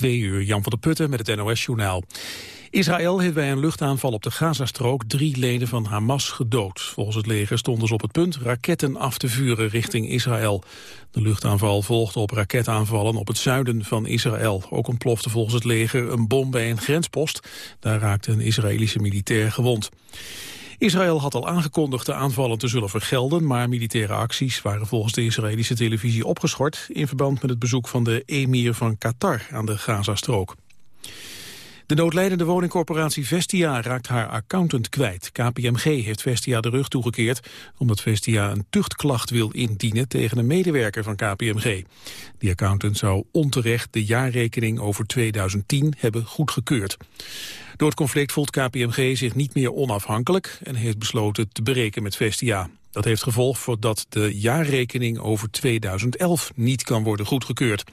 Twee uur, Jan van der Putten met het NOS-journaal. Israël heeft bij een luchtaanval op de Gazastrook drie leden van Hamas gedood. Volgens het leger stonden ze op het punt raketten af te vuren richting Israël. De luchtaanval volgde op raketaanvallen op het zuiden van Israël. Ook ontplofte volgens het leger een bom bij een grenspost. Daar raakte een Israëlische militair gewond. Israël had al aangekondigd de aanvallen te zullen vergelden, maar militaire acties waren volgens de Israëlische televisie opgeschort in verband met het bezoek van de emir van Qatar aan de Gazastrook. De noodlijdende woningcorporatie Vestia raakt haar accountant kwijt. KPMG heeft Vestia de rug toegekeerd omdat Vestia een tuchtklacht wil indienen tegen een medewerker van KPMG. Die accountant zou onterecht de jaarrekening over 2010 hebben goedgekeurd. Door het conflict voelt KPMG zich niet meer onafhankelijk en heeft besloten te berekenen met Vestia. Dat heeft gevolg voordat de jaarrekening over 2011 niet kan worden goedgekeurd.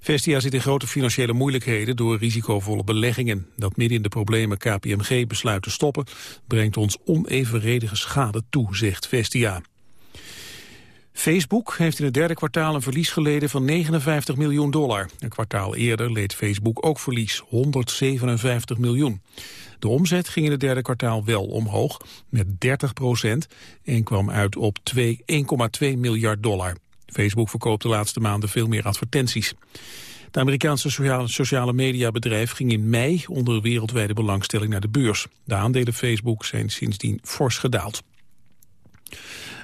Vestia zit in grote financiële moeilijkheden door risicovolle beleggingen. Dat midden in de problemen KPMG besluit te stoppen... brengt ons onevenredige schade toe, zegt Vestia. Facebook heeft in het derde kwartaal een verlies geleden van 59 miljoen dollar. Een kwartaal eerder leed Facebook ook verlies, 157 miljoen. De omzet ging in het derde kwartaal wel omhoog, met 30 procent... en kwam uit op 1,2 miljard dollar. Facebook verkoopt de laatste maanden veel meer advertenties. Het Amerikaanse sociale, sociale mediabedrijf ging in mei onder wereldwijde belangstelling naar de beurs. De aandelen Facebook zijn sindsdien fors gedaald.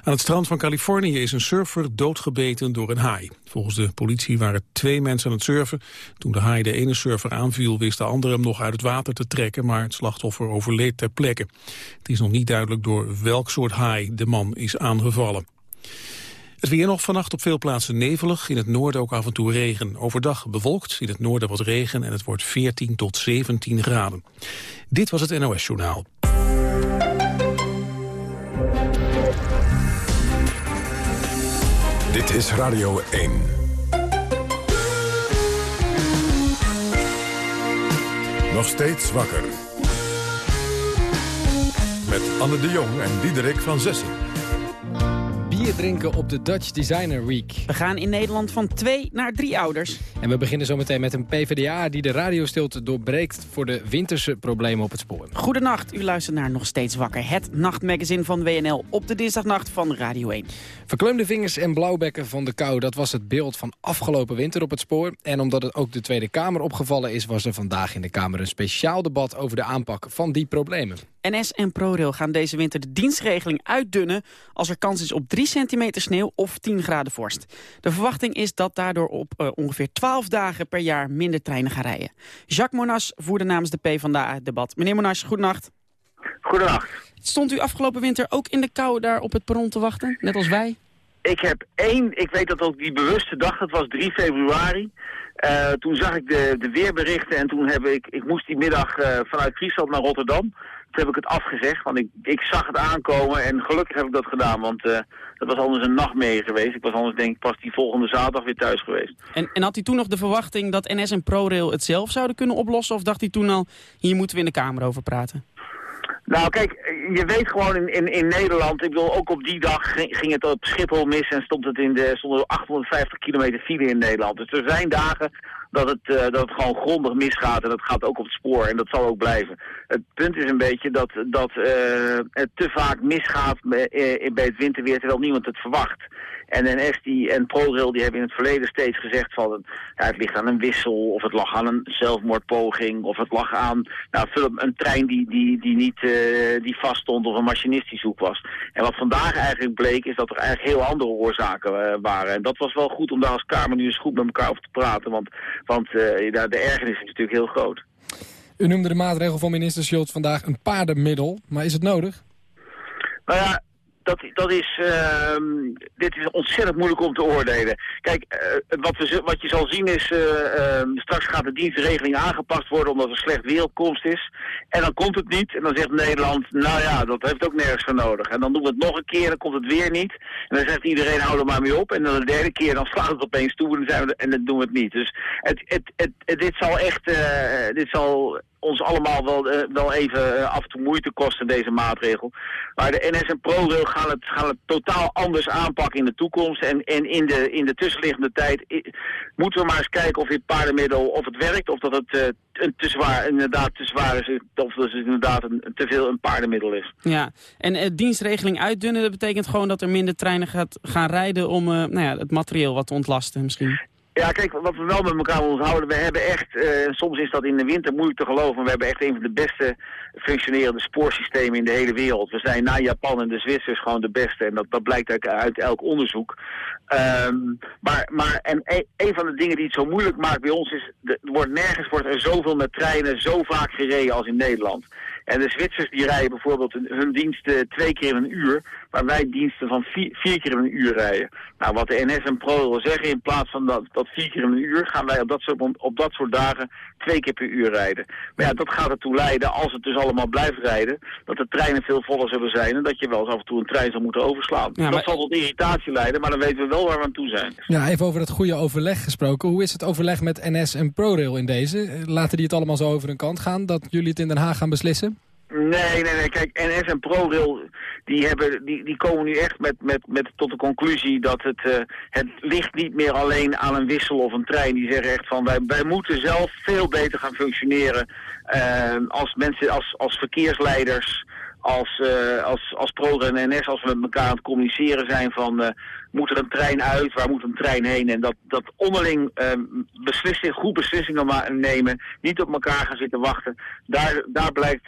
Aan het strand van Californië is een surfer doodgebeten door een haai. Volgens de politie waren twee mensen aan het surfen. Toen de haai de ene surfer aanviel, wist de andere hem nog uit het water te trekken, maar het slachtoffer overleed ter plekke. Het is nog niet duidelijk door welk soort haai de man is aangevallen. Het weer nog vannacht op veel plaatsen nevelig, in het noorden ook af en toe regen. Overdag bewolkt, in het noorden wat regen en het wordt 14 tot 17 graden. Dit was het NOS Journaal. Dit is Radio 1. Nog steeds wakker. Met Anne de Jong en Diederik van Zessen bier drinken op de Dutch Designer Week. We gaan in Nederland van twee naar drie ouders. En we beginnen zometeen met een PvdA die de radiostilte doorbreekt... voor de winterse problemen op het spoor. Goedenacht, u luistert naar Nog Steeds Wakker. Het nachtmagazin van WNL op de dinsdagnacht van Radio 1. Verkleumde vingers en blauwbekken van de kou... dat was het beeld van afgelopen winter op het spoor. En omdat het ook de Tweede Kamer opgevallen is... was er vandaag in de Kamer een speciaal debat over de aanpak van die problemen. NS en ProRail gaan deze winter de dienstregeling uitdunnen... als er kans is op 3 centimeter sneeuw of 10 graden vorst. De verwachting is dat daardoor op uh, ongeveer 12 dagen per jaar minder treinen gaan rijden. Jacques Monas voerde namens de PvdA het debat. Meneer Monas, goedenacht. Goedenacht. Stond u afgelopen winter ook in de kou daar op het perron te wachten, net als wij? Ik heb één, ik weet dat ook die bewuste dag, dat was 3 februari... Uh, toen zag ik de, de weerberichten en toen heb ik, ik moest die middag uh, vanuit Friesland naar Rotterdam. Toen heb ik het afgezegd, want ik, ik zag het aankomen en gelukkig heb ik dat gedaan. Want uh, dat was anders een nachtmerrie geweest. Ik was anders denk ik pas die volgende zaterdag weer thuis geweest. En, en had hij toen nog de verwachting dat NS en ProRail het zelf zouden kunnen oplossen? Of dacht hij toen al, hier moeten we in de Kamer over praten? Nou kijk, je weet gewoon in, in, in Nederland, ik bedoel ook op die dag ging het op Schiphol mis en stond het in de, stonden 850 kilometer file in Nederland. Dus er zijn dagen dat het, uh, dat het gewoon grondig misgaat en dat gaat ook op het spoor en dat zal ook blijven. Het punt is een beetje dat, dat uh, het te vaak misgaat bij, uh, bij het winterweer terwijl niemand het verwacht. En NS die, en ProRail die hebben in het verleden steeds gezegd van ja, het ligt aan een wissel of het lag aan een zelfmoordpoging of het lag aan nou, een trein die, die, die niet uh, die vast stond of een machinist die zoek was. En wat vandaag eigenlijk bleek is dat er eigenlijk heel andere oorzaken uh, waren. En dat was wel goed om daar als Kamer nu eens goed met elkaar over te praten, want, want uh, de ergernis is natuurlijk heel groot. U noemde de maatregel van minister Schultz vandaag een paardenmiddel, maar is het nodig? Nou ja, dat, dat is, uh, dit is ontzettend moeilijk om te oordelen. Kijk, uh, wat, we, wat je zal zien is, uh, straks gaat de dienstregeling aangepast worden omdat er slecht wereldkomst is. En dan komt het niet. En dan zegt Nederland, nou ja, dat heeft ook nergens voor nodig. En dan doen we het nog een keer, dan komt het weer niet. En dan zegt iedereen, hou er maar mee op. En dan de derde keer, dan slaat het opeens toe en dan, zijn en dan doen we het niet. Dus het, het, dit zal echt, dit zal ons allemaal wel, eh, wel even eh, af en toe moeite kosten, deze maatregel. Maar de NS en ProRail gaan het, gaan het totaal anders aanpakken in de toekomst. En, en in, de, in de tussenliggende tijd moeten we maar eens kijken of dit paardenmiddel of het werkt. Of dat het een te zwaar, inderdaad te zwaar is. Of dat het inderdaad een, te veel een paardenmiddel is. Ja, en dienstregeling uitdunnen, dat betekent gewoon dat er minder treinen gaat, gaan rijden om nou ja, het materieel wat te ontlasten misschien? Ja, kijk, wat we wel met elkaar onthouden, we hebben echt, uh, soms is dat in de winter moeilijk te geloven, we hebben echt een van de beste functionerende spoorsystemen in de hele wereld. We zijn na Japan en de Zwitsers gewoon de beste en dat, dat blijkt uit, elk onderzoek. Um, maar, maar en e, een, van de dingen die het zo moeilijk maakt bij ons is, er wordt nergens wordt er zoveel met treinen zo vaak gereden als in Nederland. En de Zwitsers die rijden bijvoorbeeld hun diensten twee keer een uur, waar wij diensten van vier, keer in een uur rijden. Nou, wat de NS en Pro wil zeggen, in plaats van dat, dat vier keer in een uur, gaan wij op dat, soort, op dat soort dagen twee keer per uur rijden. Maar ja, dat gaat ertoe leiden, als het dus allemaal blijft rijden, dat de treinen veel voller zullen zijn en dat je wel eens af en toe een trein zal moeten overslaan. Dat zal tot irritatie leiden, maar dan weten we wel waar we aan toe zijn. Ja, even over dat goede overleg gesproken. Hoe is het overleg met NS en ProRail in deze? Laten die het allemaal zo over een kant gaan, dat jullie het in Den Haag gaan beslissen? Nee, nee, nee. Kijk, NS en ProRail die, hebben, die, die komen nu echt met, met, met tot de conclusie dat het, uh, het ligt niet meer alleen aan een wissel of een trein. Die zeggen echt van wij, wij moeten zelf veel beter gaan functioneren uh, als mensen, als, als verkeersleiders als, uh, als, als en NS, als we met elkaar aan het communiceren zijn van uh, moet er een trein uit, waar moet een trein heen? En dat, dat onderling uh, beslissing, goed beslissingen nemen, niet op elkaar gaan zitten wachten. Daar, daar blijkt,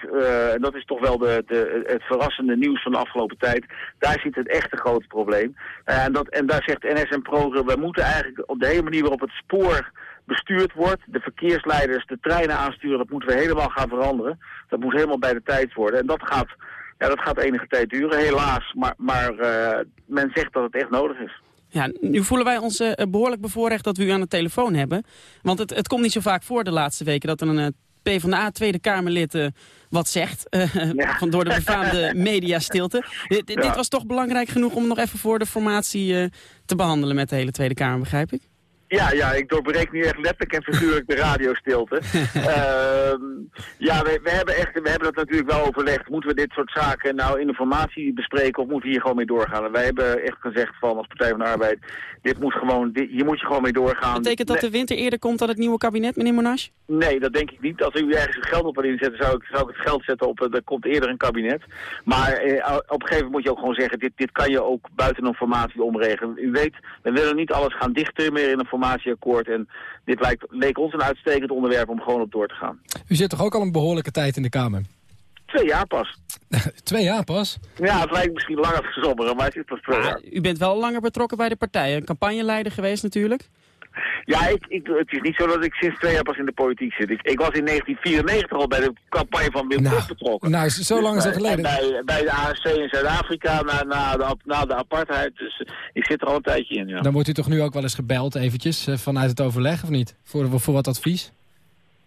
en dat is toch wel de, de, het verrassende nieuws van de afgelopen tijd, daar zit het echte grote probleem. en, dat, en daar zegt NS en ProRail, we moeten eigenlijk op de hele manier waarop het spoor bestuurd wordt. De verkeersleiders de treinen aansturen, dat moeten we helemaal gaan veranderen. Dat moet helemaal bij de tijd worden. En dat gaat, ja, dat gaat enige tijd duren, helaas. Maar, maar uh, men zegt dat het echt nodig is. Ja, nu voelen wij ons uh, behoorlijk bevoorrecht dat we u aan de telefoon hebben. Want het, het komt niet zo vaak voor de laatste weken dat er een uh, PvdA Tweede Kamerlid uh, wat zegt. Ja. van door de befaamde mediastilte. Ja. dit was toch belangrijk genoeg om nog even voor de formatie te behandelen met de hele Tweede Kamer, begrijp ik? Ja, ja, ik doorbreek nu echt letterlijk en figuurlijk de radiostilte. uh, ja, we, we, hebben echt, we hebben dat natuurlijk wel overlegd. Moeten we dit soort zaken nou in informatie bespreken of moeten we hier gewoon mee doorgaan? En wij hebben echt gezegd van als Partij van de Arbeid, dit moet gewoon, dit, hier moet je gewoon mee doorgaan. Betekent dat de winter eerder komt dan het nieuwe kabinet, meneer Monash? Nee, dat denk ik niet. Als u ergens geld op wil inzetten, zou ik, zou ik het geld zetten op, er komt eerder een kabinet. Maar eh, op een gegeven moment moet je ook gewoon zeggen, dit, dit kan je ook buiten een formatie omregelen. U weet, we willen niet alles gaan dichten meer in een formatieakkoord. En dit lijkt, leek ons een uitstekend onderwerp om gewoon op door te gaan. U zit toch ook al een behoorlijke tijd in de Kamer? Twee jaar pas. twee jaar pas? Ja, het lijkt misschien langer versommeren, maar het is pas twee jaar. U bent wel langer betrokken bij de partij. Een campagneleider geweest natuurlijk. Ja, ik, ik, het is niet zo dat ik sinds twee jaar pas in de politiek zit. Ik, ik was in 1994 al bij de campagne van Wim nou, betrokken. Nou, zo lang is dat geleden. Bij, bij de ANC in Zuid-Afrika, na, na, de, na de apartheid. Dus ik zit er al een tijdje in, ja. Dan wordt u toch nu ook wel eens gebeld eventjes eh, vanuit het overleg, of niet? Voor, voor wat advies?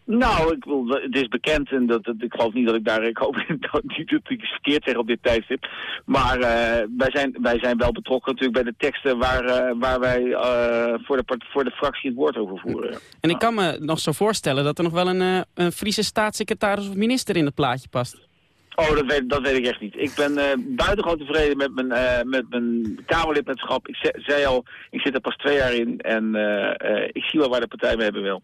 Nou, ik wil, het is bekend en dat, dat, ik geloof niet dat ik daar, ik hoop niet dat ik verkeerd zeg op dit tijdstip. Maar uh, wij, zijn, wij zijn wel betrokken natuurlijk bij de teksten waar, uh, waar wij uh, voor, de, voor de fractie het woord over voeren. En ik kan me nog zo voorstellen dat er nog wel een, een Friese staatssecretaris of minister in het plaatje past. Oh, dat weet, dat weet ik echt niet. Ik ben uh, buitengewoon tevreden met mijn, uh, met mijn Kamerlidmaatschap. Ik zei al, ik zit er pas twee jaar in en uh, ik zie wel waar de partij mee hebben wil.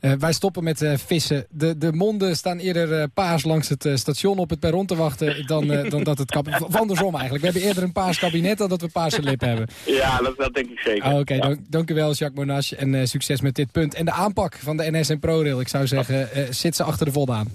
Wij stoppen met vissen. De, de monden staan eerder paars langs het station op het perron te wachten dan, dan dat het kabinet... Andersom eigenlijk. We hebben eerder een paars kabinet dan dat we paarse lippen hebben. Ja, dat, dat denk ik zeker. Oké, okay, dank, dank, u wel Jacques Monash en succes met dit punt. En de aanpak van de NS en ProRail. Ik zou zeggen, zit ze achter de voldaan.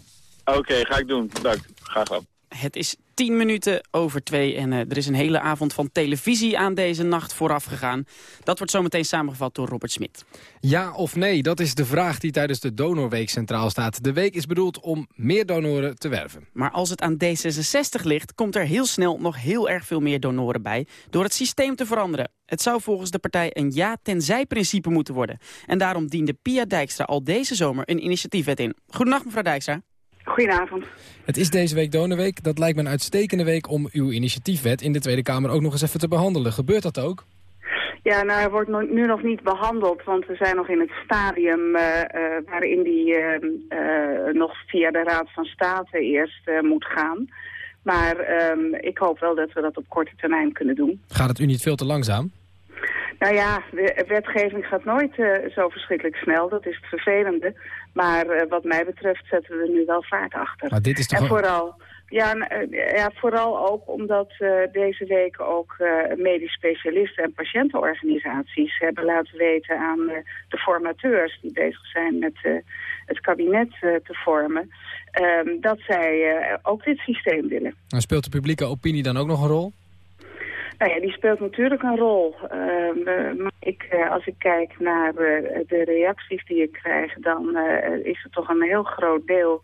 Oké, okay, ga ik doen. Dank. Graag gedaan. Het is tien minuten over twee en uh, er is een hele avond van televisie aan deze nacht vooraf gegaan. Dat wordt zometeen samengevat door Robert Smit. Ja of nee, dat is de vraag die tijdens de Donorweek centraal staat. De week is bedoeld om meer donoren te werven. Maar als het aan D66 ligt, komt er heel snel nog heel erg veel meer donoren bij... door het systeem te veranderen. Het zou volgens de partij een ja-tenzij-principe moeten worden. En daarom diende Pia Dijkstra al deze zomer een initiatiefwet in. Goedenacht, mevrouw Dijkstra. Goedenavond. Het is deze week Donorweek. Dat lijkt me een uitstekende week om uw initiatiefwet in de Tweede Kamer ook nog eens even te behandelen. Gebeurt dat ook? Ja, nou, hij wordt nu nog niet behandeld, want we zijn nog in het stadium waarin die nog via de Raad van State eerst moet gaan. Maar ehm, ik hoop wel dat we dat op korte termijn kunnen doen. Gaat het u niet veel te langzaam? Nou ja, wetgeving gaat nooit uh, zo verschrikkelijk snel. Dat is het vervelende. Maar uh, wat mij betreft zetten we nu wel vaart achter. Maar dit is toch en vooral, ja, uh, ja, vooral ook omdat deze week ook medisch specialisten en patiëntenorganisaties hebben laten weten aan de formateurs die bezig zijn met het kabinet te vormen, ehm, dat zij ook dit systeem willen. En speelt de publieke opinie dan ook nog een rol? Nou ja, die speelt natuurlijk een rol. Uh, maar ik, uh, als ik kijk naar uh, de reacties die ik krijg, dan is het toch een heel groot deel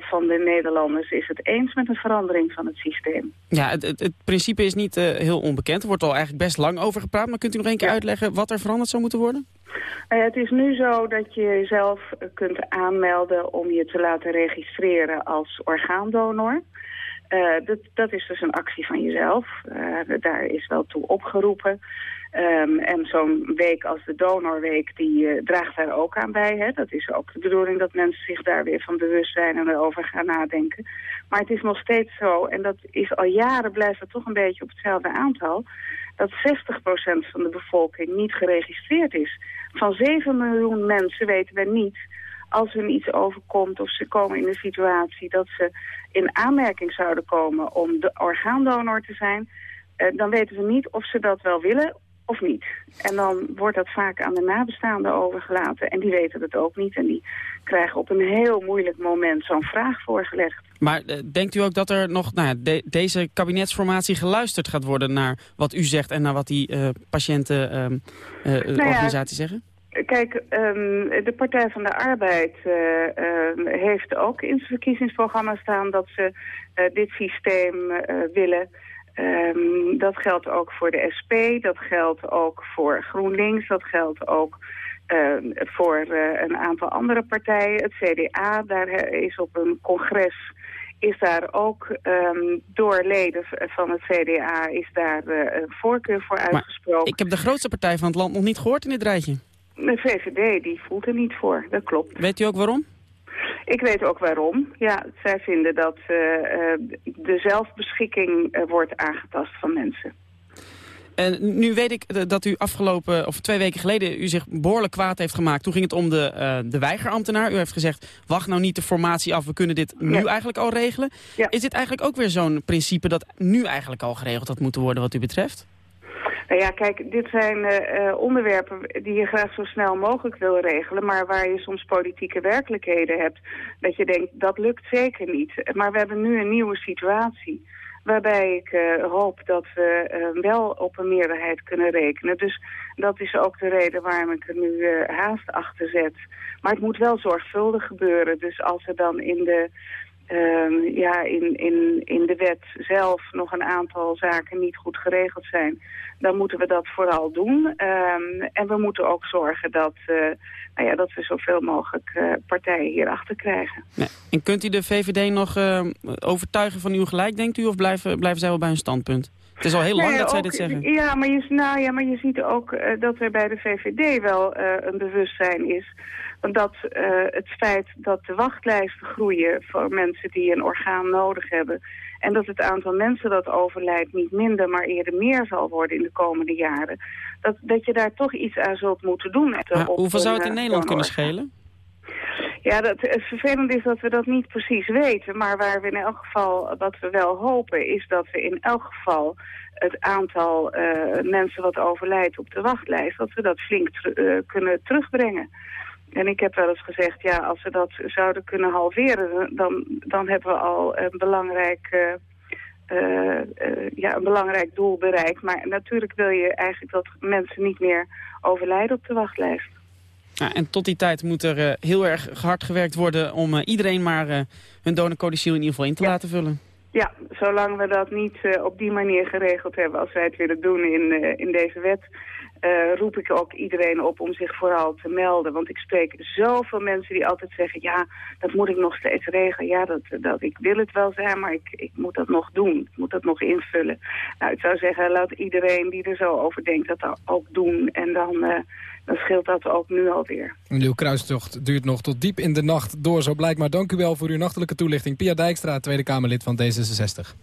van de Nederlanders is het eens met een verandering van het systeem. Ja, het, het, het principe is niet heel onbekend. Er wordt al eigenlijk best lang over gepraat. Maar kunt u nog een keer uitleggen wat er veranderd zou moeten worden? Het is nu zo dat je jezelf kunt aanmelden om je te laten registreren als orgaandonor. Uh, dat, dat is dus een actie van jezelf. Uh, daar is wel toe opgeroepen. Um, en zo'n week als de donorweek, die uh, draagt daar ook aan bij. Hè? Dat is ook de bedoeling dat mensen zich daar weer van bewust zijn en erover gaan nadenken. Maar het is nog steeds zo, en dat is al jaren blijft het toch een beetje op hetzelfde aantal... dat 60% van de bevolking niet geregistreerd is. Van 7 miljoen mensen weten we niet als hun iets overkomt of ze komen in een situatie dat ze in aanmerking zouden komen om de orgaandonor te zijn, uh, dan weten we niet of ze dat wel willen of niet. En dan wordt dat vaak aan de nabestaanden overgelaten. En die weten het ook niet. En die krijgen op een heel moeilijk moment zo'n vraag voorgelegd. Maar uh, denkt u ook dat er nog nou de, deze kabinetsformatie geluisterd gaat worden... naar wat u zegt en naar wat die uh, patiëntenorganisaties nou ja, zeggen? Kijk, um, de Partij van de Arbeid uh, uh, heeft ook in zijn verkiezingsprogramma staan dat ze uh, dit systeem willen. Um, dat geldt ook voor de SP, dat geldt ook voor GroenLinks, dat geldt ook voor een aantal andere partijen. Het CDA, daar is op een congres is daar ook um, door leden van het CDA is daar een voorkeur voor uitgesproken. Maar ik heb de grootste partij van het land nog niet gehoord in dit rijtje. De VVD die voelt er niet voor, dat klopt. Weet u ook waarom? Ik weet ook waarom. Ja, zij vinden dat uh, de zelfbeschikking uh, wordt aangetast van mensen. En nu weet ik dat u afgelopen, of twee weken geleden, u zich behoorlijk kwaad heeft gemaakt. Toen ging het om de, uh, de weigerambtenaar. U heeft gezegd, wacht nou niet de formatie af, we kunnen dit nu ja. eigenlijk al regelen. Ja. Is dit eigenlijk ook weer zo'n principe dat nu eigenlijk al geregeld had moeten worden wat u betreft? Nou ja, kijk, dit zijn uh, onderwerpen die je graag zo snel mogelijk wil regelen... maar waar je soms politieke werkelijkheden hebt. Dat je denkt, dat lukt zeker niet. Maar we hebben nu een nieuwe situatie waarbij ik uh, hoop dat we wel op een meerderheid kunnen rekenen. Dus dat is ook de reden waarom ik er nu haast achter zet. Maar het moet wel zorgvuldig gebeuren. Dus als er dan in de uh, ja, in, in, in de wet zelf nog een aantal zaken niet goed geregeld zijn, dan moeten we dat vooral doen. Um, en we moeten ook zorgen dat, uh, nou ja, dat we zoveel mogelijk uh, partijen hierachter krijgen. En kunt u de VVD nog uh, overtuigen van uw gelijk, denkt u, of blijven, blijven zij wel bij hun standpunt? Het is al heel lang nee, dat zij dit zeggen. Ja, maar je, nou, ja, maar je ziet ook dat er bij de VVD wel een bewustzijn is dat uh, het feit dat de wachtlijsten groeien voor mensen die een orgaan nodig hebben... en dat het aantal mensen dat overlijdt niet minder, maar eerder meer zal worden in de komende jaren... dat, dat je daar toch iets aan zult moeten doen. Maar hoeveel zou het in Nederland kunnen schelen? Ja, dat, het vervelende is dat we dat niet precies weten. Maar waar we in elk geval, wat we wel hopen, is dat we in elk geval het aantal uh, mensen wat overlijdt op de wachtlijst, dat we dat flink uh, kunnen terugbrengen. En ik heb wel eens gezegd, ja, als we dat zouden kunnen halveren, dan, dan hebben we al een belangrijk, uh, uh, uh, ja, een belangrijk doel bereikt. Maar natuurlijk wil je eigenlijk dat mensen niet meer overlijden op de wachtlijst. Ja, en tot die tijd moet er heel erg hard gewerkt worden om iedereen maar hun donorcodicil in ieder geval in te ja. laten vullen. Ja, zolang we dat niet op die manier geregeld hebben als wij het willen doen in, in deze wet uh, roep ik ook iedereen op om zich vooral te melden. Want ik spreek zoveel mensen die altijd zeggen... ja, dat moet ik nog steeds regelen. Ja, dat, dat, ik wil het wel zijn, maar ik, ik moet dat nog doen. Ik moet dat nog invullen. Nou, ik zou zeggen, laat iedereen die er zo over denkt dat ook doen. En dan, uh, dan scheelt dat ook nu alweer. Uw kruistocht duurt nog tot diep in de nacht door, zo blijkt. Maar dank u wel voor uw nachtelijke toelichting. Pia Dijkstra, Tweede Kamerlid van D66.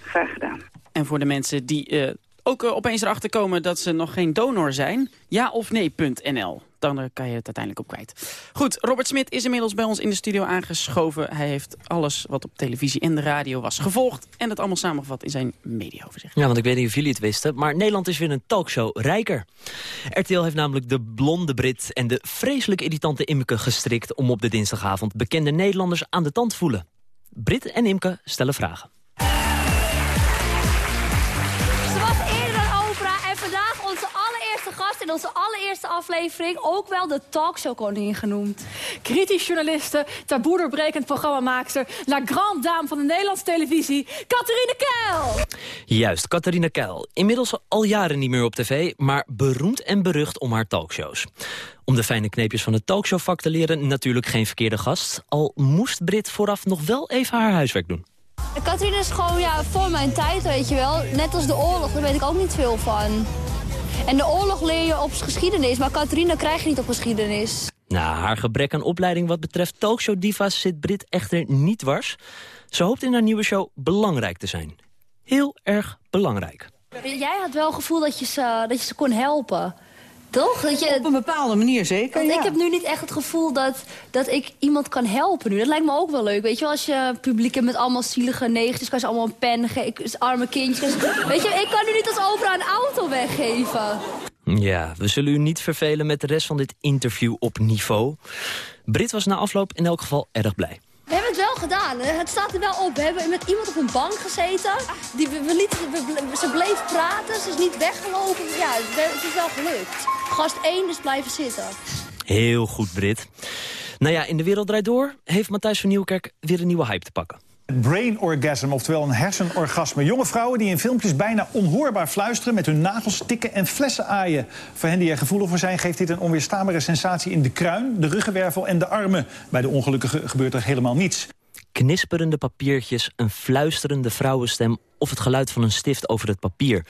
Graag gedaan. En voor de mensen die uh, ook uh, opeens erachter komen dat ze nog geen donor zijn... ja of nee.nl. Dan uh, kan je het uiteindelijk op kwijt. Goed, Robert Smit is inmiddels bij ons in de studio aangeschoven. Hij heeft alles wat op televisie en de radio was gevolgd... en het allemaal samengevat in zijn mediaoverzicht. Ja, want ik weet niet of jullie het wisten... maar Nederland is weer een talkshow rijker. RTL heeft namelijk de blonde Brit en de vreselijk irritante Imke gestrikt... om op de dinsdagavond bekende Nederlanders aan de tand te voelen. Brit en Imke stellen vragen. In onze allereerste aflevering ook wel de talkshow-koningin genoemd. Kritisch journaliste, taboe doorbrekend programmamaakster... la grande dame van de Nederlandse televisie, Catharine Keil. Juist, Catharine Keil. Inmiddels al jaren niet meer op tv, maar beroemd en berucht om haar talkshows. Om de fijne kneepjes van het talkshowvak te leren, natuurlijk geen verkeerde gast. Al moest Brit vooraf nog wel even haar huiswerk doen. Catharine is gewoon ja, voor mijn tijd, weet je wel. Net als de oorlog, daar weet ik ook niet veel van. En de oorlog leer je op geschiedenis, maar Catharina krijg je niet op geschiedenis. Nou, haar gebrek aan opleiding wat betreft talkshow-diva's zit Brit echter niet dwars. Ze hoopt in haar nieuwe show belangrijk te zijn. Heel erg belangrijk. Jij had wel het gevoel dat je ze, dat je ze kon helpen. Toch? Dat je, Op een bepaalde manier zeker, Want ik heb nu niet echt het gevoel dat, dat ik iemand kan helpen nu. Dat lijkt me ook wel leuk. Weet je, als je publiek hebt met allemaal zielige negertjes... kan je ze allemaal een pen geven, arme kindjes. Weet je, ik kan nu niet als opera een auto weggeven. Ja, we zullen u niet vervelen met de rest van dit interview op niveau. Brit was na afloop in elk geval erg blij. We hebben het wel gedaan. Het staat er wel op. We hebben met iemand op een bank gezeten. Die, we, we ze bleef praten. Ze is niet weggelopen. Ja, het is wel gelukt. Gast 1 is blijven zitten. Heel goed, Brit. Nou ja, in de wereld draait door heeft Matthijs van Nieuwkerk weer een nieuwe hype te pakken. Brain orgasm, oftewel een hersenorgasme. Jonge vrouwen die in filmpjes bijna onhoorbaar fluisteren... met hun nagels tikken en flessen aaien. Voor hen die er gevoelig voor zijn... geeft dit een onweerstaanbare sensatie in de kruin, de ruggenwervel en de armen. Bij de ongelukkige gebeurt er helemaal niets. Knisperende papiertjes, een fluisterende vrouwenstem... of het geluid van een stift over het papier.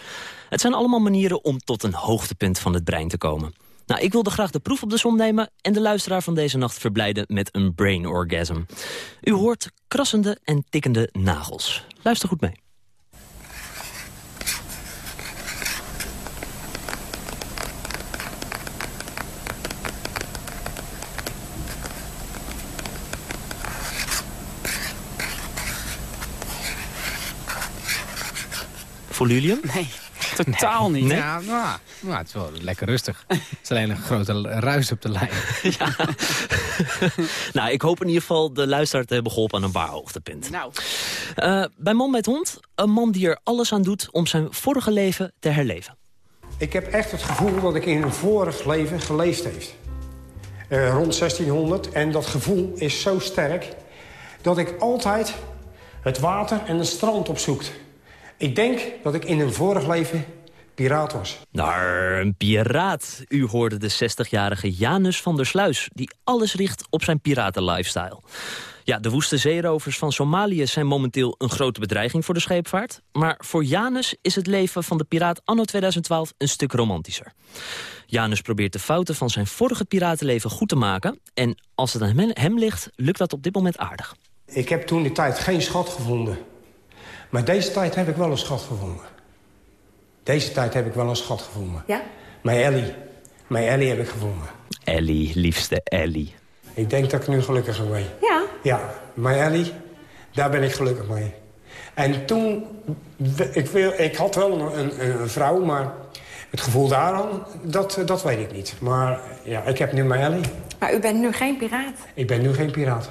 Het zijn allemaal manieren om tot een hoogtepunt van het brein te komen. Nou, ik wilde graag de proef op de som nemen... en de luisteraar van deze nacht verblijden met een brain orgasm. U hoort krassende en tikkende nagels. Luister goed mee. Voelen jullie Nee, totaal niet. Nee? Ja, nou, nou, het is wel lekker rustig. het is alleen een grote ruis op de lijn. ja. nou, ik hoop in ieder geval de luisteraar te hebben geholpen aan een waar hoogtepunt. Nou. Uh, bij Man met Hond, een man die er alles aan doet om zijn vorige leven te herleven. Ik heb echt het gevoel dat ik in een vorig leven geleefd heeft. Uh, rond 1600. En dat gevoel is zo sterk dat ik altijd het water en het strand opzoekt. Ik denk dat ik in een vorig leven piraat was. Nou, een piraat. U hoorde de 60-jarige Janus van der Sluis... die alles richt op zijn piratenlifestyle. Ja, de woeste zeerovers van Somalië zijn momenteel een grote bedreiging voor de scheepvaart. Maar voor Janus is het leven van de piraat anno 2012 een stuk romantischer. Janus probeert de fouten van zijn vorige piratenleven goed te maken. En als het aan hem ligt, lukt dat op dit moment aardig. Ik heb toen die tijd geen schat gevonden. Maar deze tijd heb ik wel een schat gevonden. Deze tijd heb ik wel een schat gevonden. Ja? Mijn Ellie. Mijn Ellie heb ik gevonden. Ellie, liefste Ellie. Ik denk dat ik nu gelukkig ben. Ja? Ja, mijn Ellie, daar ben ik gelukkig mee. En toen, ik, wil, ik had wel een, een, een vrouw, maar het gevoel daaraan, dat, dat weet ik niet. Maar ja, ik heb nu mijn Ellie. Maar u bent nu geen piraat? Ik ben nu geen piraat.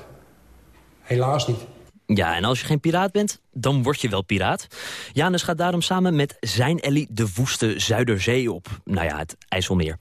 Helaas niet. Ja, en als je geen piraat bent, dan word je wel piraat. Janus gaat daarom samen met zijn Ellie de woeste Zuiderzee op. Nou ja, het IJsselmeer.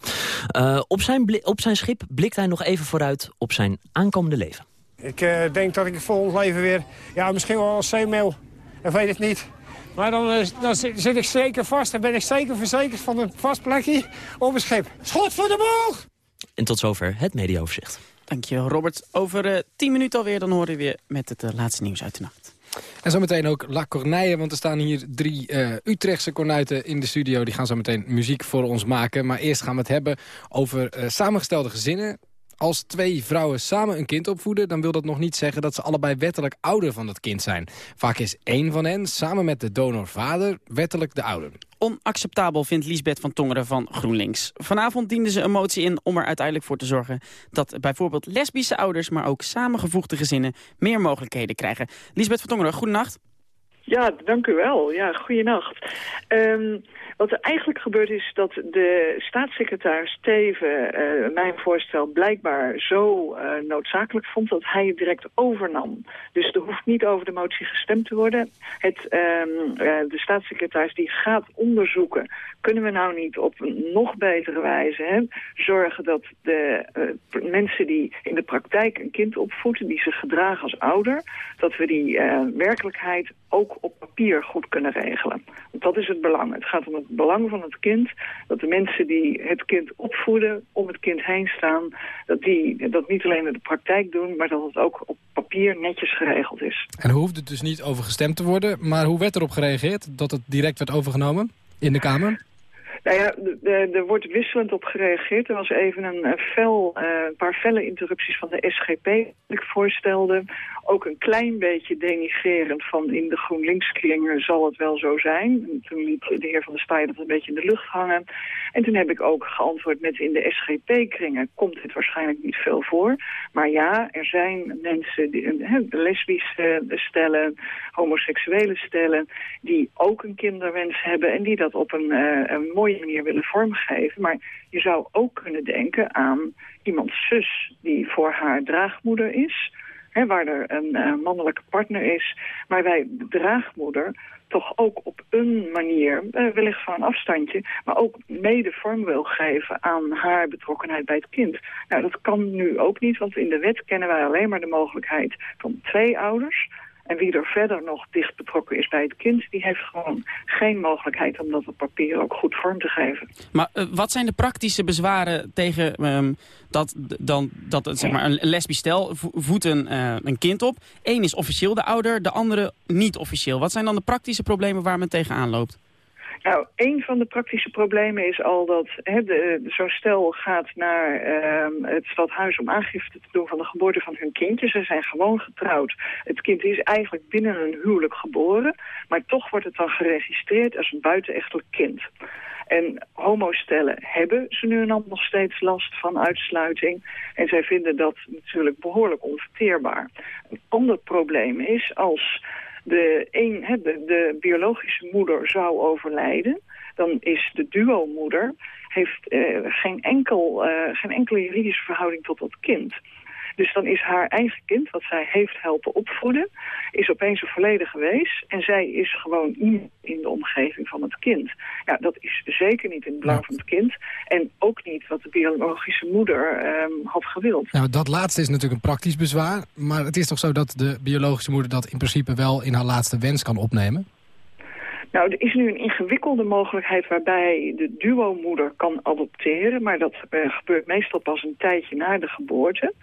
Uh, op, zijn op zijn schip blikt hij nog even vooruit op zijn aankomende leven. Ik uh, denk dat ik volgend leven weer, ja, misschien wel als zeemeel, ik weet het niet. Maar dan, eh, dan zit, zit ik zeker vast. Dan ben ik zeker verzekerd van een vast plekje op een schip. Schot voor de boog! En tot zover het mediaoverzicht. Dankjewel, Robert. Over eh 10 minuten alweer, dan horen we weer met het eh, laatste nieuws uit de nacht. En zometeen ook La Corneille, want er staan hier drie eh, Utrechtse kornuiten in de studio. Die gaan zo meteen muziek voor ons maken. Maar eerst gaan we het hebben over samengestelde gezinnen. Als twee vrouwen samen een kind opvoeden... dan wil dat nog niet zeggen dat ze allebei wettelijk ouder van dat kind zijn. Vaak is één van hen, samen met de donorvader, wettelijk de ouder. Onacceptabel vindt Liesbeth van Tongeren van GroenLinks. Vanavond diende ze een motie in om er uiteindelijk voor te zorgen... dat bijvoorbeeld lesbische ouders, maar ook samengevoegde gezinnen... meer mogelijkheden krijgen. Liesbeth van Tongeren, goedenacht. Ja, dank u wel. Ja, goeienacht. Ehm, wat er eigenlijk gebeurd is dat de staatssecretaris Teven eh, mijn voorstel blijkbaar zo eh, noodzakelijk vond dat hij het direct overnam. Dus er hoeft niet over de motie gestemd te worden. Het, ehm, eh, de staatssecretaris die gaat onderzoeken, kunnen we nou niet op een nog betere wijze hè, zorgen dat de mensen die in de praktijk een kind opvoeden, die zich gedragen als ouder, dat we die werkelijkheid ook op papier goed kunnen regelen. Dat is het belang. Het gaat om het belang van het kind. Dat de mensen die het kind opvoeden, om het kind heen staan... dat die dat niet alleen in de praktijk doen... maar dat het ook op papier netjes geregeld is. En er hoeft het dus niet over gestemd te worden. Maar hoe werd erop gereageerd dat het direct werd overgenomen in de Kamer? Nou ja, er wordt wisselend op gereageerd. Er was even een, fel, eh, paar felle interrupties van de SGP die ik voorstelde. Ook een klein beetje denigerend van in de GroenLinks-kringen zal het wel zo zijn. En toen liet de heer Van der Staaij dat een beetje in de lucht hangen. En toen heb ik ook geantwoord met in de SGP-kringen komt dit waarschijnlijk niet veel voor. Maar ja, er zijn mensen, die, hè, lesbische stellen, homoseksuele stellen... die ook een kinderwens hebben en die dat op een, eh, een mooie manier willen vormgeven. Maar je zou ook kunnen denken aan iemands zus die voor haar draagmoeder is... Hè, waar er een eh, mannelijke partner is, maar wij de draagmoeder toch ook op een manier, eh, wellicht van een afstandje, maar ook mede vorm wil geven aan haar betrokkenheid bij het kind. Nou, dat kan nu ook niet, want in de wet kennen wij alleen maar de mogelijkheid van twee ouders. En wie er verder nog dicht betrokken is bij het kind, die heeft gewoon geen mogelijkheid om dat op papier ook goed vorm te geven. Maar eh, wat zijn de praktische bezwaren tegen ehm, dat, dan, dat zeg maar, een lesbisch stel vo- voedt een, eh, een kind op? Eén is officieel de ouder, de andere niet officieel. Wat zijn dan de praktische problemen waar men tegenaan loopt? Nou, een van de praktische problemen is al dat zo'n stel gaat naar ehm, het stadhuis om aangifte te doen van de geboorte van hun kindje. Ze zijn gewoon getrouwd. Het kind is eigenlijk binnen een huwelijk geboren, maar toch wordt het dan geregistreerd als een buitenechtelijk kind. En homostellen hebben ze nu en dan nog steeds last van uitsluiting. En zij vinden dat natuurlijk behoorlijk onverteerbaar. Een ander probleem is als de, een, hè, de, biologische moeder zou overlijden... dan is de duomoeder heeft eh, geen, enkel, eh, geen enkele juridische verhouding tot dat kind. Dus dan is haar eigen kind, wat zij heeft helpen opvoeden... is opeens een volledige wees. En zij is gewoon iemand in de omgeving van het kind. Ja, dat is zeker niet in het belang van het kind. En ook niet wat de biologische moeder ehm, had gewild. Nou, dat laatste is natuurlijk een praktisch bezwaar. Maar het is toch zo dat de biologische moeder dat in principe wel in haar laatste wens kan opnemen? Nou, er is nu een ingewikkelde mogelijkheid waarbij de duomoeder kan adopteren. Maar dat eh, gebeurt meestal pas een tijdje na de geboorte.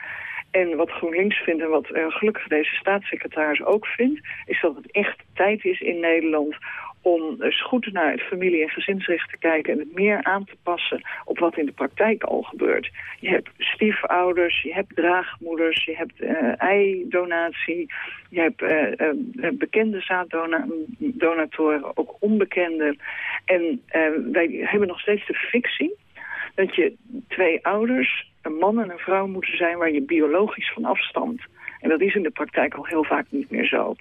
En wat GroenLinks vindt en wat eh, gelukkig deze staatssecretaris ook vindt... is dat het echt tijd is in Nederland om eens goed naar het familie- en gezinsrecht te kijken... en het meer aan te passen op wat in de praktijk al gebeurt. Je hebt stiefouders, je hebt draagmoeders, je hebt eh, eidonatie... je hebt eh, bekende zaaddonatoren, ook onbekende. En wij hebben nog steeds de fictie dat je twee ouders, een man en een vrouw moeten zijn waar je biologisch van afstamt. En dat is in de praktijk al heel vaak niet meer zo.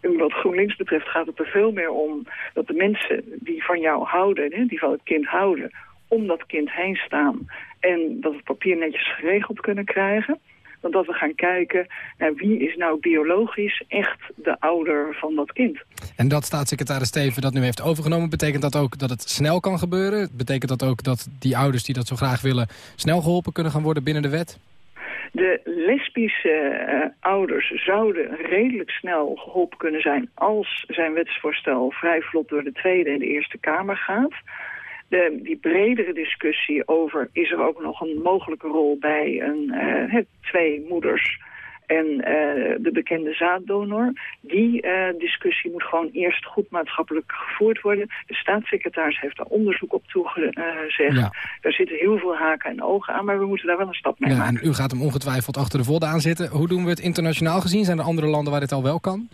En wat GroenLinks betreft gaat het er veel meer om dat de mensen die van jou houden, hè, die van het kind houden, om dat kind heen staan. En dat het papier netjes geregeld kunnen krijgen. Dan dat we gaan kijken naar wie is nou biologisch echt de ouder van dat kind. En dat staatssecretaris Steven dat nu heeft overgenomen... betekent dat ook dat het snel kan gebeuren? Betekent dat ook dat die ouders die dat zo graag willen... snel geholpen kunnen gaan worden binnen de wet? De lesbische eh, ouders zouden redelijk snel geholpen kunnen zijn... als zijn wetsvoorstel vrij vlot door de Tweede en de Eerste Kamer gaat. De, die bredere discussie over is er ook nog een mogelijke rol bij een, uh, twee moeders en uh, de bekende zaaddonor. Die uh, discussie moet gewoon eerst goed maatschappelijk gevoerd worden. De staatssecretaris heeft daar onderzoek op toegezegd. Ja. Daar zitten heel veel haken en ogen aan, maar we moeten daar wel een stap mee ja, maken. En u gaat hem ongetwijfeld achter de vodden aan zitten. Hoe doen we het internationaal gezien? Zijn er andere landen waar dit al wel kan?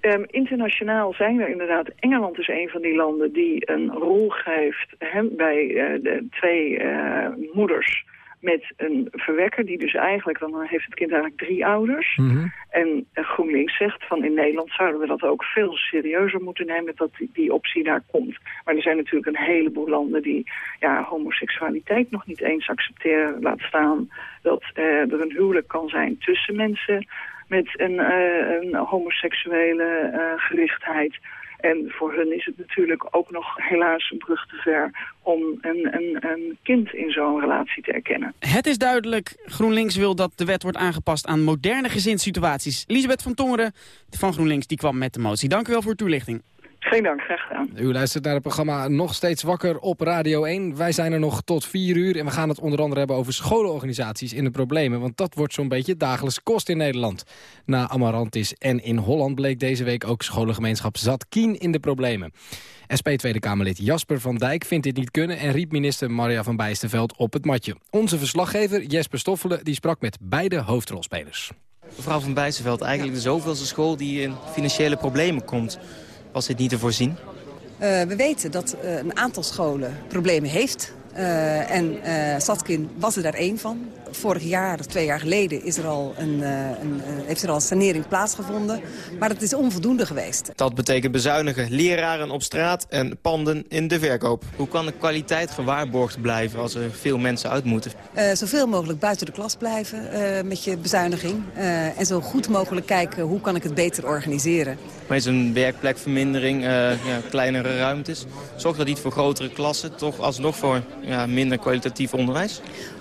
Um, internationaal zijn er inderdaad... Engeland is een van die landen die een rol geeft hè, bij uh, de twee uh, moeders met een verwekker die dus eigenlijk, dan heeft het kind eigenlijk drie ouders. Mm -hmm. En GroenLinks zegt van in Nederland zouden we dat ook veel serieuzer moeten nemen dat die, die optie daar komt. Maar er zijn natuurlijk een heleboel landen die ja, homoseksualiteit nog niet eens accepteren. Laat staan dat uh, er een huwelijk kan zijn tussen mensen met een, uh, een homoseksuele uh, gerichtheid. En voor hun is het natuurlijk ook nog helaas een brug te ver om een, een, een kind in zo'n relatie te erkennen. Het is duidelijk, GroenLinks wil dat de wet wordt aangepast aan moderne gezinssituaties. Elisabeth van Tongeren van GroenLinks die kwam met de motie. Dank u wel voor uw toelichting. Geen dank, graag gedaan. U luistert naar het programma Nog Steeds Wakker op Radio 1. Wij zijn er nog tot 4 uur en we gaan het onder andere hebben over scholenorganisaties in de problemen. Want dat wordt zo'n beetje dagelijks kost in Nederland. Na Amarantis en in Holland bleek deze week ook scholengemeenschap Zatkien in de problemen. SP Tweede Kamerlid Jasper van Dijk vindt dit niet kunnen... en riep minister Maria van Bijsterveld op het matje. Onze verslaggever Jesper Stoffelen die sprak met beide hoofdrolspelers. Mevrouw van Bijsterveld, eigenlijk de zoveelste school die in financiële problemen komt. Was dit niet te voorzien? Uh, we weten dat uh, een aantal scholen problemen heeft. Uh, en Stadkin was er daar één van. Vorig jaar of twee jaar geleden is er al een, een, heeft er al een sanering plaatsgevonden. Maar het is onvoldoende geweest. Dat betekent bezuinigen. Leraren op straat en panden in de verkoop. Hoe kan de kwaliteit gewaarborgd blijven als er veel mensen uit moeten? zoveel mogelijk buiten de klas blijven met je bezuiniging. en zo goed mogelijk kijken hoe kan ik het beter organiseren. Maar is een werkplekvermindering, ja, kleinere ruimtes... zorgt dat niet voor grotere klassen, toch alsnog voor ja, minder kwalitatief onderwijs?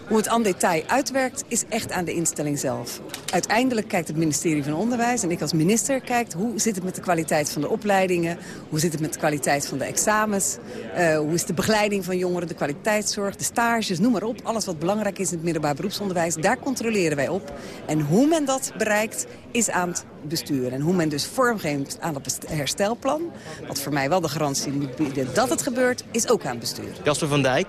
Hoe het aan detail uitwerkt is echt aan de instelling zelf. Uiteindelijk kijkt het ministerie van Onderwijs en ik als minister kijkt... hoe zit het met de kwaliteit van de opleidingen, hoe zit het met de kwaliteit van de examens... Uh, hoe is de begeleiding van jongeren, de kwaliteitszorg, de stages, noem maar op. Alles wat belangrijk is in het middelbaar beroepsonderwijs, daar controleren wij op. En hoe men dat bereikt is aan het bestuur. En hoe men dus vormgeeft aan het herstelplan... wat voor mij wel de garantie moet bieden dat het gebeurt, is ook aan het bestuur. Jasper van Dijk,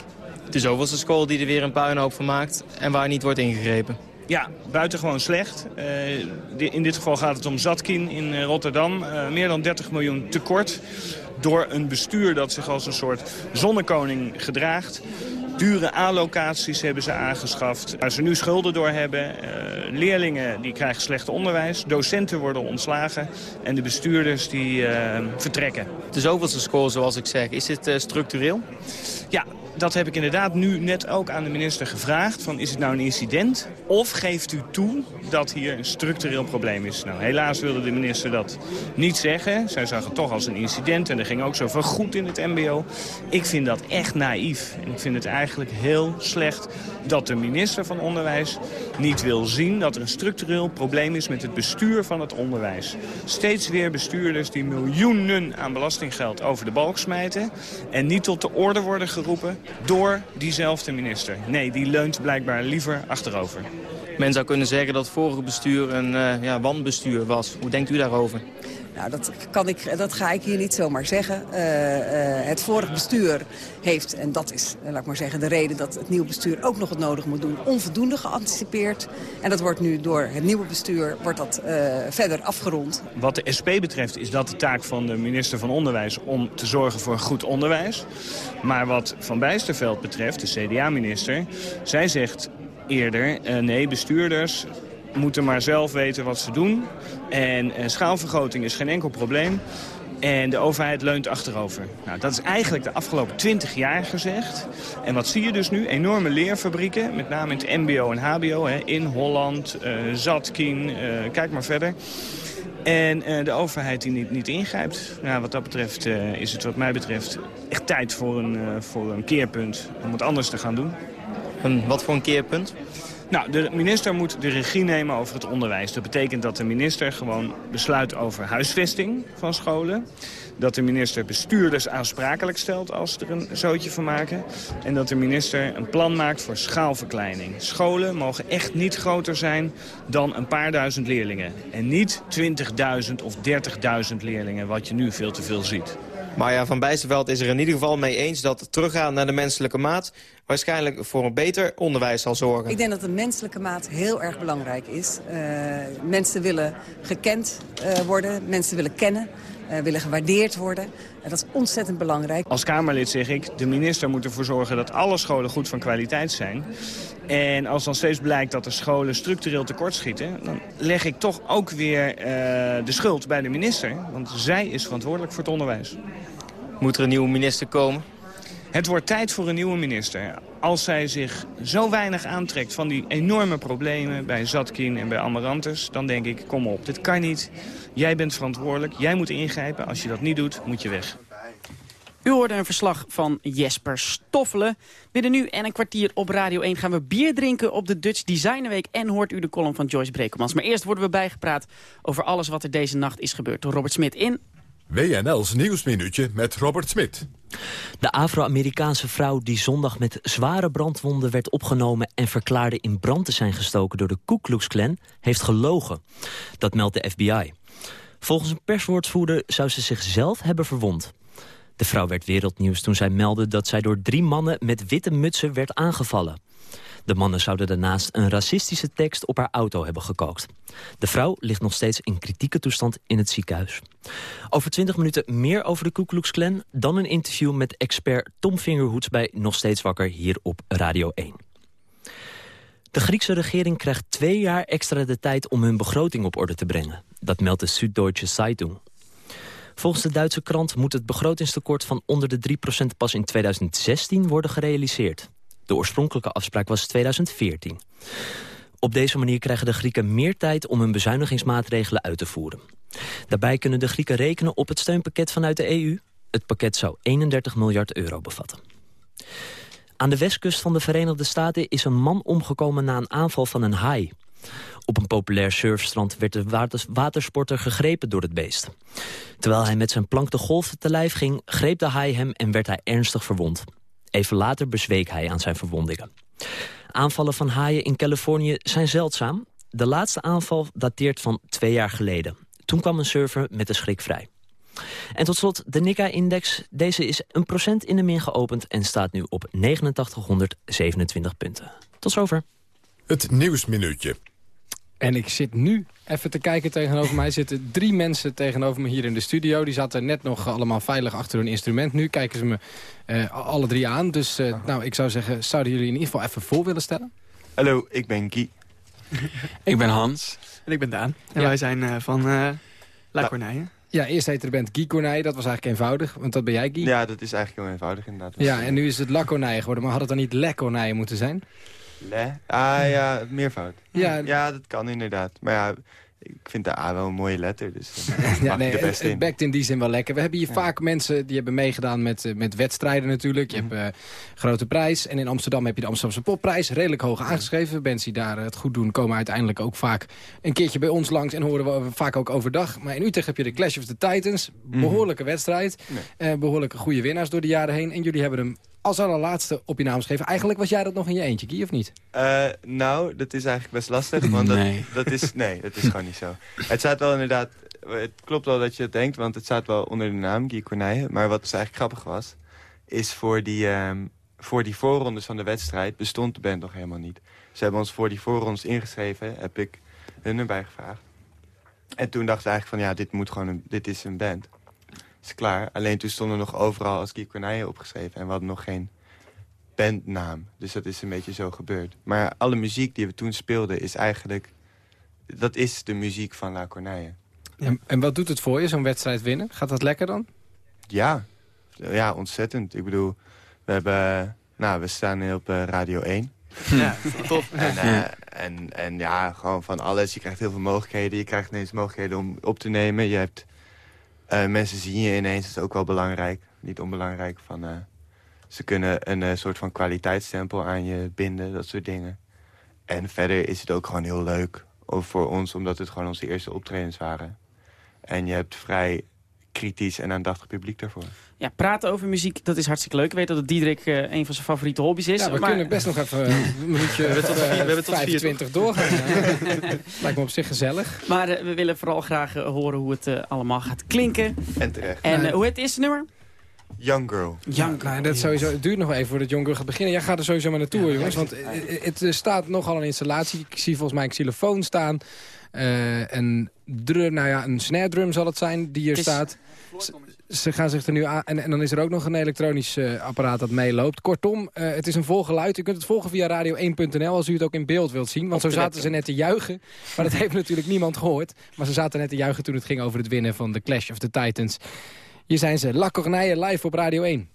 de zoveelste school die er weer een puinhoop van maakt en waar niet wordt ingegrepen. Ja, buitengewoon slecht. Uh, in dit geval gaat het om Zatkin in Rotterdam. Uh, meer dan 30 miljoen tekort door een bestuur dat zich als een soort zonnekoning gedraagt. Dure allocaties hebben ze aangeschaft, waar ze nu schulden door hebben. Uh, leerlingen die krijgen slecht onderwijs, docenten worden ontslagen en de bestuurders die vertrekken. De zoveelste school, zoals ik zeg, is dit structureel? Ja, dat heb ik inderdaad nu net ook aan de minister gevraagd. Van, is het nou een incident? Of geeft u toe dat hier een structureel probleem is? Nou, helaas wilde de minister dat niet zeggen. Zij zag het toch als een incident en er ging ook zoveel goed in het mbo. Ik vind dat echt naïef. En ik vind het eigenlijk heel slecht dat de minister van Onderwijs niet wil zien... dat er een structureel probleem is met het bestuur van het onderwijs. Steeds weer bestuurders die miljoenen aan belastinggeld over de balk smijten... en niet tot de orde worden geroepen door diezelfde minister. Nee, die leunt blijkbaar liever achterover. Men zou kunnen zeggen dat het vorige bestuur een uh, ja, wanbestuur was. Hoe denkt u daarover? Nou, dat, kan ik, dat ga ik hier niet zomaar zeggen. Uh, uh, het vorige bestuur heeft, en dat is, laat ik maar zeggen, de reden dat het nieuwe bestuur ook nog het nodig moet doen, onvoldoende geanticipeerd. En dat wordt nu door het nieuwe bestuur wordt dat, verder afgerond. Wat de SP betreft is dat de taak van de minister van Onderwijs om te zorgen voor goed onderwijs. Maar wat Van Bijsterveld betreft, de CDA-minister, zij zegt eerder, nee, bestuurders moeten maar zelf weten wat ze doen. En uh, schaalvergroting is geen enkel probleem. En de overheid leunt achterover. Nou, dat is eigenlijk de afgelopen 20 jaar gezegd. En wat zie je dus nu? Enorme leerfabrieken, met name in het mbo en hbo. Hè, in Holland, uh, Zatkin, uh, kijk maar verder. En de overheid die niet, niet ingrijpt. Nou, wat dat betreft is het wat mij betreft echt tijd voor een, voor een keerpunt om het anders te gaan doen. En wat voor een keerpunt? Nou, de minister moet de regie nemen over het onderwijs. Dat betekent dat de minister gewoon besluit over huisvesting van scholen. Dat de minister bestuurders aansprakelijk stelt als er een zootje van maken. En dat de minister een plan maakt voor schaalverkleining. Scholen mogen echt niet groter zijn dan een paar duizend leerlingen. En niet 20.000 of 30.000 leerlingen, wat je nu veel te veel ziet. Maar ja, Van Bijsterveld is er in ieder geval mee eens dat teruggaan naar de menselijke maat waarschijnlijk voor een beter onderwijs zal zorgen. Ik denk dat de menselijke maat heel erg belangrijk is. Uh, mensen willen gekend uh, worden, mensen willen kennen. Uh, willen gewaardeerd worden. Uh, dat is ontzettend belangrijk. Als Kamerlid zeg ik, de minister moet ervoor zorgen dat alle scholen goed van kwaliteit zijn. En als dan steeds blijkt dat de scholen structureel tekortschieten... dan leg ik toch ook weer uh, de schuld bij de minister. Want zij is verantwoordelijk voor het onderwijs. Moet er een nieuwe minister komen? Het wordt tijd voor een nieuwe minister. Als zij zich zo weinig aantrekt van die enorme problemen bij Zatkin en bij Amarantus... dan denk ik, kom op, dit kan niet. Jij bent verantwoordelijk, jij moet ingrijpen. Als je dat niet doet, moet je weg. U hoorde een verslag van Jesper Stoffelen. Binnen nu en een kwartier op Radio 1 gaan we bier drinken op de Dutch Designerweek. En hoort u de column van Joyce Brekelmans. Maar eerst worden we bijgepraat over alles wat er deze nacht is gebeurd door Robert Smit in... WNL's Nieuwsminuutje met Robert Smit. De Afro-Amerikaanse vrouw die zondag met zware brandwonden werd opgenomen... en verklaarde in brand te zijn gestoken door de Ku Klux Klan... heeft gelogen. Dat meldt de FBI. Volgens een perswoordvoerder zou ze zichzelf hebben verwond. De vrouw werd wereldnieuws toen zij meldde dat zij door drie mannen met witte mutsen werd aangevallen. De mannen zouden daarnaast een racistische tekst op haar auto hebben gekookt. De vrouw ligt nog steeds in kritieke toestand in het ziekenhuis. Over 20 minuten meer over de Ku Klux Klan... dan een interview met expert Tom Fingerhoets bij Nog Steeds Wakker hier op Radio 1. De Griekse regering krijgt twee jaar extra de tijd om hun begroting op orde te brengen. Dat meldt de Süddeutsche Zeitung. Volgens de Duitse krant moet het begrotingstekort van onder de 3% pas in 2016 worden gerealiseerd. De oorspronkelijke afspraak was 2014. Op deze manier krijgen de Grieken meer tijd om hun bezuinigingsmaatregelen uit te voeren. Daarbij kunnen de Grieken rekenen op het steunpakket vanuit de EU. Het pakket zou 31 miljard euro bevatten. Aan de westkust van de Verenigde Staten is een man omgekomen na een aanval van een haai. Op een populair surfstrand werd de watersporter gegrepen door het beest. Terwijl hij met zijn plank de golven te lijf ging, greep de haai hem en werd hij ernstig verwond. Even later bezweek hij aan zijn verwondingen. Aanvallen van haaien in Californië zijn zeldzaam. De laatste aanval dateert van twee jaar geleden. Toen kwam een surfer met de schrik vrij. En tot slot de Nikkei-index. Deze is een procent in de min geopend en staat nu op 8927 punten. Tot zover. Het Nieuwsminuutje. En ik zit nu even te kijken tegenover mij. zitten drie mensen tegenover me hier in de studio. Die zaten net nog allemaal veilig achter hun instrument. Nu kijken ze me uh, alle drie aan. Dus uh, nou, ik zou zeggen, zouden jullie in ieder geval even voor willen stellen? Hallo, ik ben Guy. ik ben Hans. En ik ben Daan. En ja. wij zijn uh, van La Corneille. Ja, eerst heette de band Guy Corneille. Dat was eigenlijk eenvoudig, want dat ben jij, Guy. Ja, dat is eigenlijk heel eenvoudig inderdaad. Ja, en nu is het La Corneille geworden. Maar had het dan niet Le Corneille moeten zijn? Le? Ah ja, meervoud. Ja, ja, dat kan inderdaad. Maar ja, ik vind de A wel een mooie letter, dus ja, nee, het, het bekt in die zin wel lekker. We hebben hier vaak mensen die hebben meegedaan met, uh, met wedstrijden natuurlijk. Je mm hebt uh, Grote Prijs en in Amsterdam heb je de Amsterdamse Popprijs. Redelijk hoog aangeschreven. Mensen die daar het goed doen komen uiteindelijk ook vaak een keertje bij ons langs. En horen we vaak ook overdag. Maar in Utrecht heb je de Clash of the Titans. Mhm. Behoorlijke wedstrijd. Nee. Uh, behoorlijke goede winnaars door de jaren heen. En jullie hebben hem als allerlaatste op je naam geschreven. Eigenlijk was jij dat nog in je eentje, Guy, of niet? Uh, nou, dat is eigenlijk best lastig. Want nee. Dat, dat, is, nee, dat is gewoon niet zo. Het staat wel inderdaad... Het klopt wel dat je het denkt, want het staat wel onder de naam Guy Corneille. Maar wat dus eigenlijk grappig was, is voor die, um, voor die voorrondes van de wedstrijd bestond de band nog helemaal niet. Ze hebben ons voor die voorrondes ingeschreven, heb ik hun erbij gevraagd. En toen dachten ze eigenlijk van, ja, dit, moet gewoon een, dit is een band is klaar. Alleen toen stonden nog overal als Guy Corneille opgeschreven. En we hadden nog geen bandnaam. Dus dat is een beetje zo gebeurd. Maar alle muziek die we toen speelden is eigenlijk... Dat is de muziek van La Corneille. En, en wat doet het voor je, zo'n wedstrijd winnen? Gaat dat lekker dan? Ja, ja ontzettend. Ik bedoel, we hebben... Nou, we staan nu op uh, Radio 1. Ja, tof. En, uh, en, en ja, gewoon van alles. Je krijgt heel veel mogelijkheden. Je krijgt ineens mogelijkheden om op te nemen. Je hebt uh, mensen zien je ineens, dat is ook wel belangrijk. Niet onbelangrijk. Van, uh, ze kunnen een uh, soort van kwaliteitsstempel aan je binden, dat soort dingen. En verder is het ook gewoon heel leuk voor ons... omdat het gewoon onze eerste optredens waren. En je hebt vrij kritisch en aandachtig publiek daarvoor. Ja, praten over muziek, dat is hartstikke leuk. Ik weet dat het Diederik uh, een van zijn favoriete hobby's is. Ja, we kunnen best nog even een minuutje we tot, uh, we hebben tot 25 doorgaan. Lijkt me op zich gezellig. Maar uh, we willen vooral graag horen hoe het allemaal gaat klinken. En terecht. En hoe heet het eerste nummer? Young Girl. Young Girl. Nou, dat sowieso, het duurt nog even voordat Young Girl gaat beginnen. Jij gaat er sowieso maar naartoe, ja, jongens. Want het, het staat nogal een installatie. Ik zie volgens mij een xylofoon staan. een drum, nou ja, een snare drum zal het zijn die hier staat ze gaan zich er nu aan... En, en, dan is er ook nog een elektronisch uh, apparaat dat meeloopt. Kortom, uh, het is een vol geluid. U kunt het volgen via radio1.nl als u het ook in beeld wilt zien. Want zo zaten ze net te juichen. Maar dat heeft natuurlijk niemand gehoord. Maar ze zaten net te juichen toen het ging over het winnen van de Clash of the Titans. Hier zijn ze, La Corneille live op Radio 1.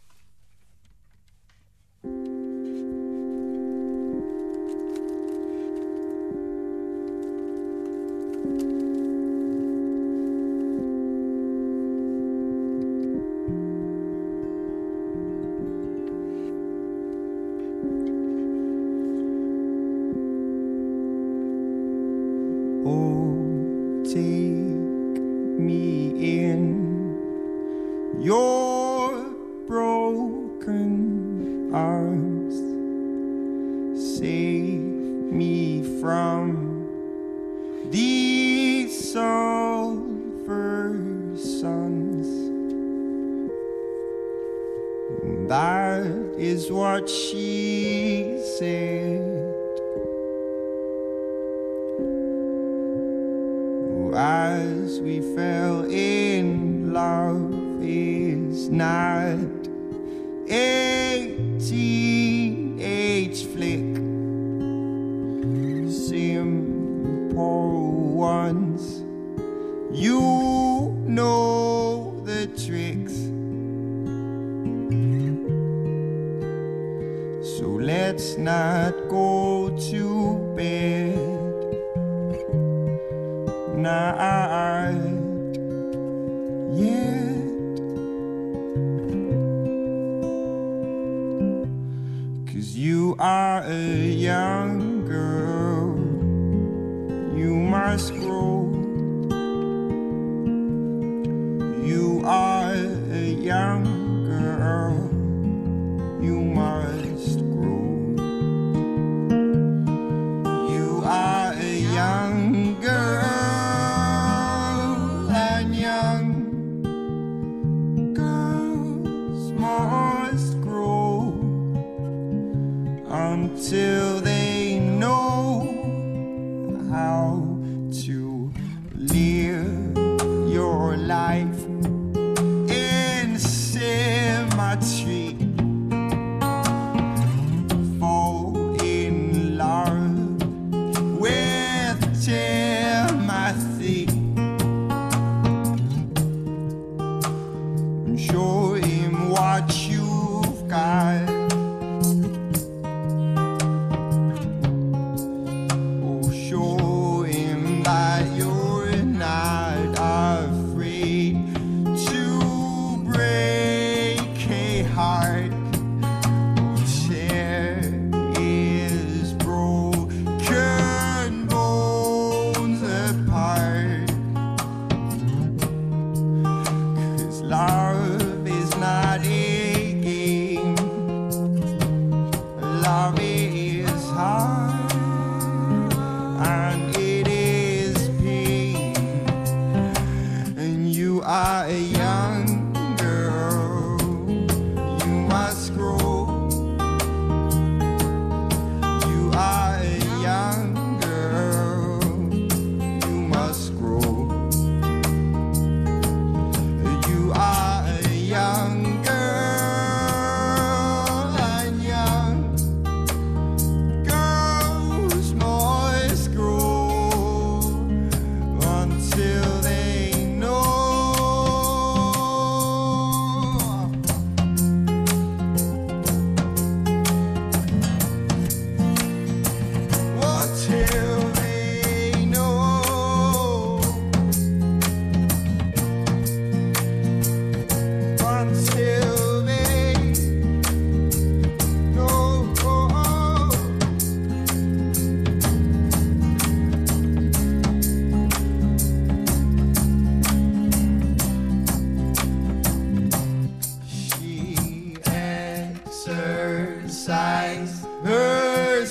arms. Save me from these sulfur suns. That is what she said.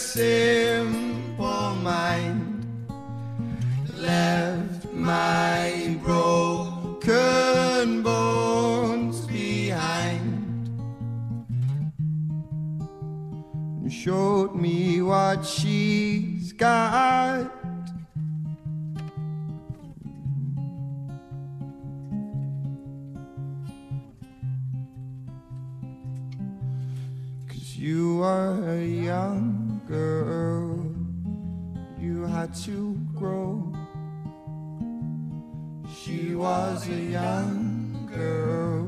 simple mind. Left my broken bones behind. And showed me what she's got. To grow. She was a young girl,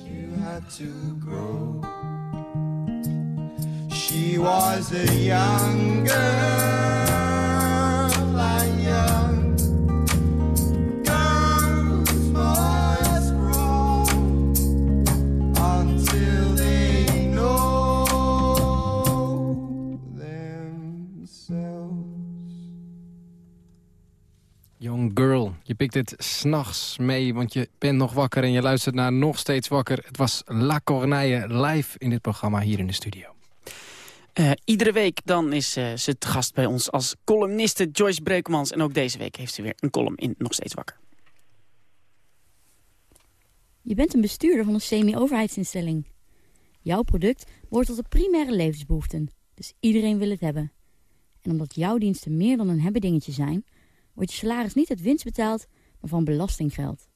she had to grow. She was a young girl, je pikt dit s'nachts mee, want je bent nog wakker... en je luistert naar Nog Steeds Wakker. Het was La Corneille live in dit programma hier in de studio. Uh, iedere week dan is uh, ze te gast bij ons als columniste Joyce Breukmans. En ook deze week heeft ze weer een column in Nog Steeds Wakker. Je bent een bestuurder van een semi-overheidsinstelling. Jouw product behoort tot de primaire levensbehoeften, dus iedereen wil het hebben. En omdat jouw diensten meer dan een hebben dingetje zijn... wordt je salaris niet uit winst betaald, maar van belastinggeld.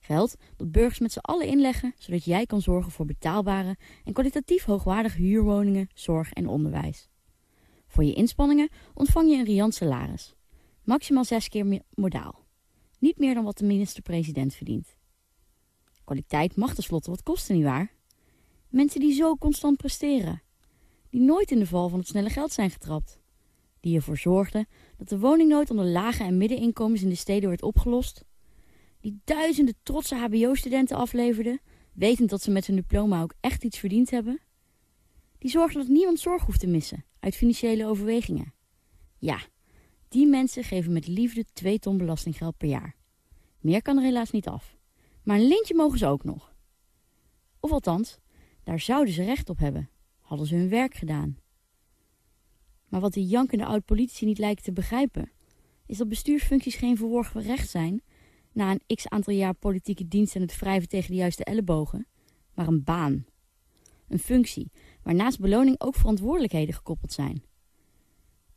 Geld dat burgers met z'n allen inleggen, zodat jij kan zorgen voor betaalbare en kwalitatief hoogwaardige huurwoningen, zorg en onderwijs. Voor je inspanningen ontvang je een riant salaris. Maximaal zes keer modaal. Niet meer dan wat de minister-president verdient. Kwaliteit mag tenslotte wat kosten, nietwaar? Mensen die zo constant presteren. Die nooit in de val van het snelle geld zijn getrapt. Die ervoor zorgden dat de woningnood onder lage en middeninkomens in de steden werd opgelost die duizenden trotse hbo-studenten afleverden... wetend dat ze met hun diploma ook echt iets verdiend hebben. Die zorgden dat niemand zorg hoeft te missen, uit financiële overwegingen. Ja, die mensen geven met liefde 2 ton belastinggeld per jaar. Meer kan er helaas niet af. Maar een lintje mogen ze ook nog. Of althans, daar zouden ze recht op hebben, hadden ze hun werk gedaan. Maar wat die jankende oud-politici niet lijken te begrijpen... is dat bestuursfuncties geen verworgen recht zijn na een x aantal jaar politieke dienst en het wrijven tegen de juiste ellebogen, maar een baan. Een functie waar naast beloning ook verantwoordelijkheden gekoppeld zijn.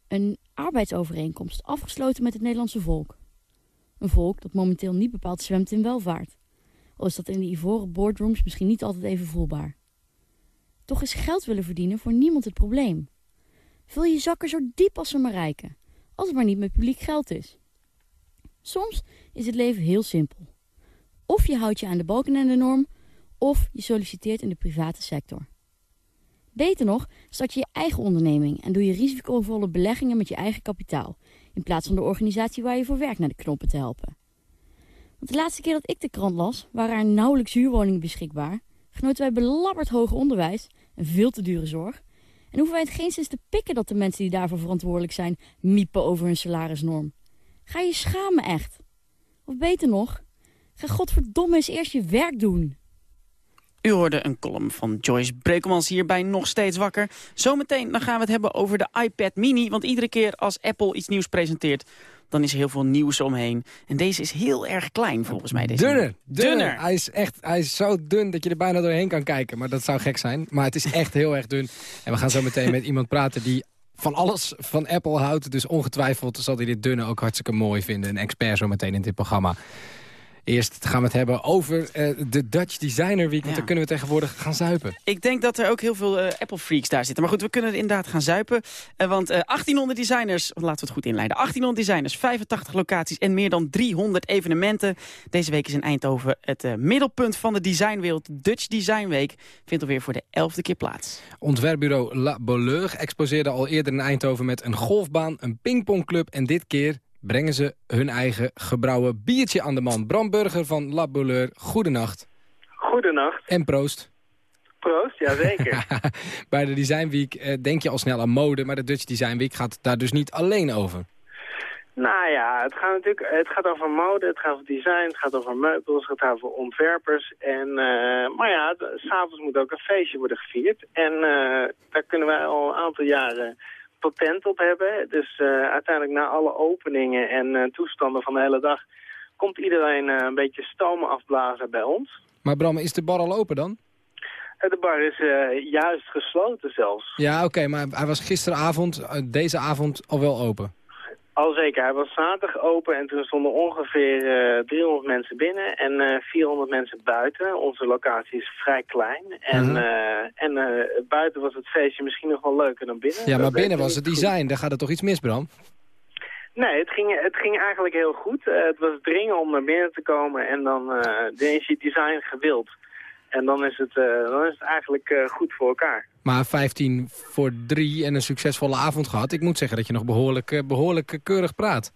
Een arbeidsovereenkomst afgesloten met het Nederlandse volk. Een volk dat momenteel niet bepaald zwemt in welvaart. Al is dat in de ivoren boardrooms misschien niet altijd even voelbaar. Toch is geld willen verdienen voor niemand het probleem. Vul je zakken zo diep als ze maar rijken, als het maar niet met publiek geld is. Soms is het leven heel simpel. Of je houdt je aan de balken en de norm, of je solliciteert in de private sector. Beter nog, start je je eigen onderneming en doe je risicovolle beleggingen met je eigen kapitaal, in plaats van de organisatie waar je voor werkt naar de knoppen te helpen. Want de laatste keer dat ik de krant las, waren er nauwelijks huurwoningen beschikbaar, genoten wij belabberd hoger onderwijs en veel te dure zorg, en hoeven wij het geen sinds te pikken dat de mensen die daarvoor verantwoordelijk zijn, miepen over hun salarisnorm. Ga je schamen echt. Of beter nog, ga godverdomme eens eerst je werk doen. U hoorde een column van Joyce Brekelmans hierbij nog steeds wakker. Zometeen dan gaan we het hebben over de iPad mini. Want iedere keer als Apple iets nieuws presenteert... dan is er heel veel nieuws omheen. En deze is heel erg klein volgens mij. Deze dunner, dunner. Hij is echt hij is zo dun dat je er bijna doorheen kan kijken. Maar dat zou gek zijn. Maar het is echt heel erg dun. En we gaan zo meteen met iemand praten die van alles van Apple houdt. Dus ongetwijfeld zal hij dit dunne ook hartstikke mooi vinden. Een expert zo meteen in dit programma. Eerst gaan we het hebben over uh, de Dutch Designer Week. Want ja. dan kunnen we tegenwoordig gaan zuipen. Ik denk dat er ook heel veel uh, Apple-freaks daar zitten. Maar goed, we kunnen inderdaad gaan zuipen. Uh, want 1800 designers, laten we het goed inleiden. 1800 designers, 85 locaties en meer dan 300 evenementen. Deze week is in Eindhoven het middelpunt van de designwereld. Dutch Design Week vindt alweer voor de elfde keer plaats. Ontwerpbureau La exposeerde al eerder in Eindhoven met een golfbaan, een pingpongclub en dit keer brengen ze hun eigen gebrouwen biertje aan de man. Bram Burger van La Bouleur, goedenacht. Goedenacht. En proost. Proost, jazeker. Bij de Design Week eh, denk je al snel aan mode, maar de Dutch Design Week gaat daar dus niet alleen over. Nou ja, het gaat natuurlijk het gaat over mode, het gaat over design, het gaat over meubels, het gaat over ontwerpers. En, uh, maar ja, s'avonds moet ook een feestje worden gevierd. En uh, daar kunnen wij al een aantal jaren patent op hebben. Dus eh, uiteindelijk na alle openingen en eh, toestanden van de hele dag... komt iedereen eh, een beetje stomen afblazen bij ons. Maar Bram, is de bar al open dan? De bar is juist gesloten zelfs. Ja, oké, maar hij was gisteravond, deze avond, al wel open. Al zeker, hij was zaterdag open en toen stonden ongeveer eh 300 mensen binnen en eh 400 mensen buiten. Onze locatie is vrij klein en, Mhm. eh, en eh, buiten was het feestje misschien nog wel leuker dan binnen. Ja, maar Dat binnen was het goed. design, daar gaat er toch iets mis, Bram? Nee, het ging, het ging eigenlijk heel goed. Eh, het was dringen om naar binnen te komen en dan, eh is je design gewild. En dan is het, eh, dan is het eigenlijk eh, goed voor elkaar. Maar 15 voor 3 en een succesvolle avond gehad. Ik moet zeggen dat je nog behoorlijk, eh, behoorlijk eh, keurig praat.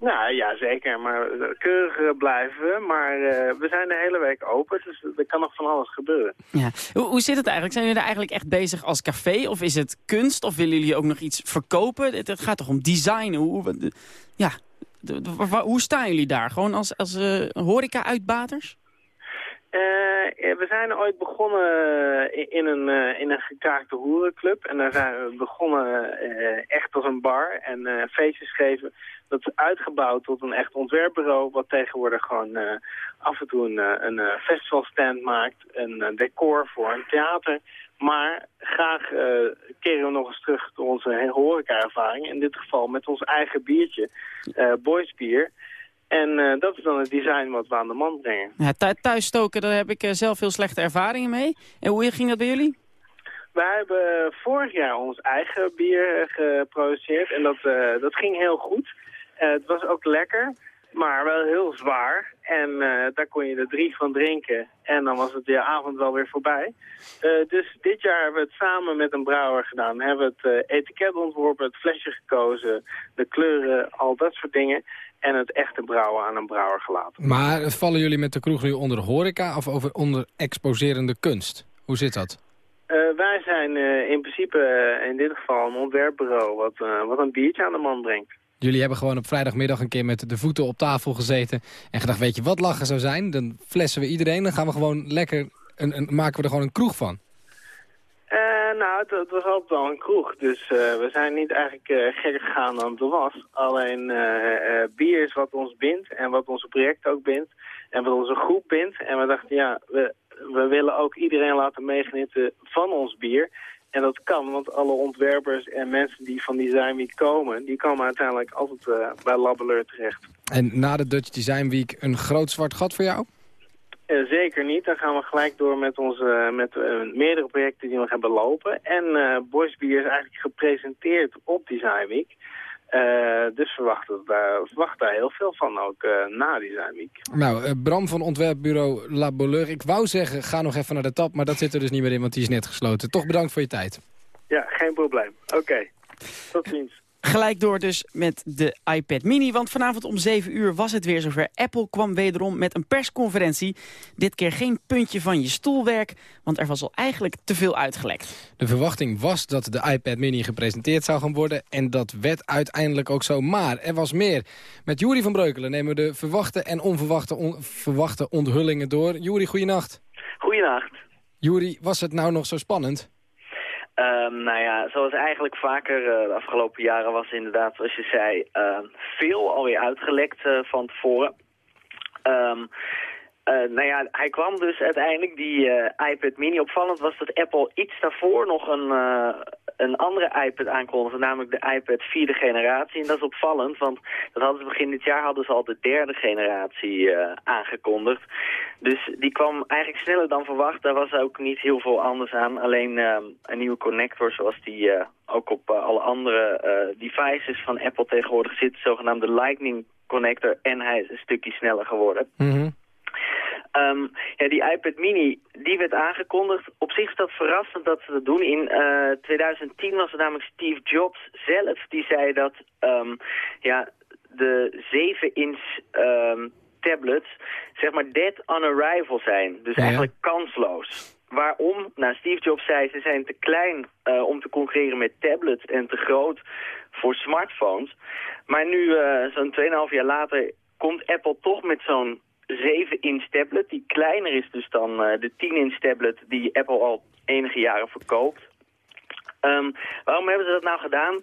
Nou ja, zeker. Maar eh, keurig eh, blijven we. Maar eh, we zijn de hele week open, dus er kan nog van alles gebeuren. Ja. Hoe, hoe zit het eigenlijk? Zijn jullie er eigenlijk echt bezig als café? Of is het kunst? Of willen jullie ook nog iets verkopen? Het, het gaat toch om design? Hoe, ja, de- de- wa- hoe staan jullie daar? Gewoon als, als horeca-uitbaters? Eh, eh, we zijn ooit begonnen eh, in, een, in een gekraakte hoerenclub. En daar zijn we begonnen echt als een bar en feestjes geven. Dat is uitgebouwd tot een echt ontwerpbureau... wat tegenwoordig gewoon af en toe een, een festivalstand maakt. Een decor voor een theater. Maar graag keren we nog eens terug tot onze horeca-ervaring. In dit geval met ons eigen biertje, Boys Bier... En eh, dat is dan het design wat we aan de man brengen. Ja, thu- thuis stoken, daar heb ik eh, zelf heel slechte ervaringen mee. En hoe ging dat bij jullie? Wij hebben vorig jaar ons eigen bier eh, geproduceerd en dat, dat ging heel goed. Het was ook lekker, maar wel heel zwaar. En eh, daar kon je er drie van drinken en dan was het de avond wel weer voorbij. Eh, dus dit jaar hebben we het samen met een brouwer gedaan. Hebben we het eh, etiket ontworpen, het flesje gekozen, de kleuren, al dat soort dingen. En het echte brouwen aan een brouwer gelaten. Maar vallen jullie met de kroeg nu onder horeca of over onder exposerende kunst? Hoe zit dat? Wij zijn in principe in dit geval een ontwerpbureau wat, wat een biertje aan de man brengt. Jullie hebben gewoon op vrijdagmiddag een keer met de voeten op tafel gezeten... en gedacht, weet je wat lachen zou zijn? Dan flessen we iedereen, dan gaan we gewoon lekker... Een, een, maken we er gewoon een kroeg van. Eh, nou, het, was altijd al een kroeg, dus eh, we zijn niet eigenlijk eh gekker gegaan dan het was. Alleen bier is wat ons bindt en wat onze project ook bindt en wat onze groep bindt. En we dachten, ja, we, we willen ook iedereen laten meegenieten van ons bier. En dat kan, want alle ontwerpers en mensen die van Design Week komen, die komen uiteindelijk altijd eh, bij Labeleur terecht. En na de Dutch Design Week een groot zwart gat voor jou? Eh, zeker niet. Dan gaan we gelijk door met, onze, met eh, meerdere projecten die we nog hebben lopen. En Beer is eigenlijk gepresenteerd op Design Week. Eh, dus verwacht, het, daar- verwacht daar heel veel van, ook eh, na Design Week. Nou, eh, Bram van ontwerpbureau La. Ik wou zeggen, ga nog even naar de tap, maar dat zit er dus niet meer in, want die is net gesloten. Toch bedankt voor je tijd. Ja, geen probleem. Oké, tot ziens. Gelijk door dus met de iPad mini, want vanavond om 7 uur was het weer zover. Apple kwam wederom met een persconferentie. Dit keer geen puntje van je stoelwerk, want er was al eigenlijk te veel uitgelekt. De verwachting was dat de iPad mini gepresenteerd zou gaan worden... en dat werd uiteindelijk ook zo. Maar er was meer. Met Jury van Breukelen nemen we de verwachte en onverwachte on- verwachte onthullingen door. Jury, goeienacht. Goedenacht. Jury, was het nou nog zo spannend? Ehm, nou ja, zoals eigenlijk vaker eh, de afgelopen jaren was inderdaad, zoals je zei, eh, veel alweer uitgelekt eh, van tevoren. Ehm, eh, nou ja, hij kwam dus uiteindelijk, die iPad mini. Opvallend was dat Apple iets daarvoor nog een, een andere iPad aankondigde, namelijk de iPad vierde generatie. En dat is opvallend, want dat hadden ze begin dit jaar hadden ze al de derde generatie eh, aangekondigd. Dus die kwam eigenlijk sneller dan verwacht. Daar was ook niet heel veel anders aan. Alleen ehm, een nieuwe connector zoals die eh, ook op eh, alle andere devices van Apple tegenwoordig zit. De zogenaamde Lightning connector. En hij is een stukje sneller geworden. Ehm, ja, die iPad mini, die werd aangekondigd. Op zich is dat verrassend dat ze dat doen. In eh, 2010 was het namelijk Steve Jobs zelf die zei dat ehm, ja, de 7-inch ehm, tablets zeg maar dead on arrival zijn. Dus eigenlijk kansloos. Waarom? Nou, Steve Jobs zei ze zijn te klein eh, om te concurreren met tablets en te groot voor smartphones. Maar nu, eh, zo'n 2,5 jaar later, komt Apple toch met zo'n 7-inch tablet. Die kleiner is dus dan eh, de 10-inch tablet die Apple al enige jaren verkoopt. Ehm, waarom hebben ze dat nou gedaan?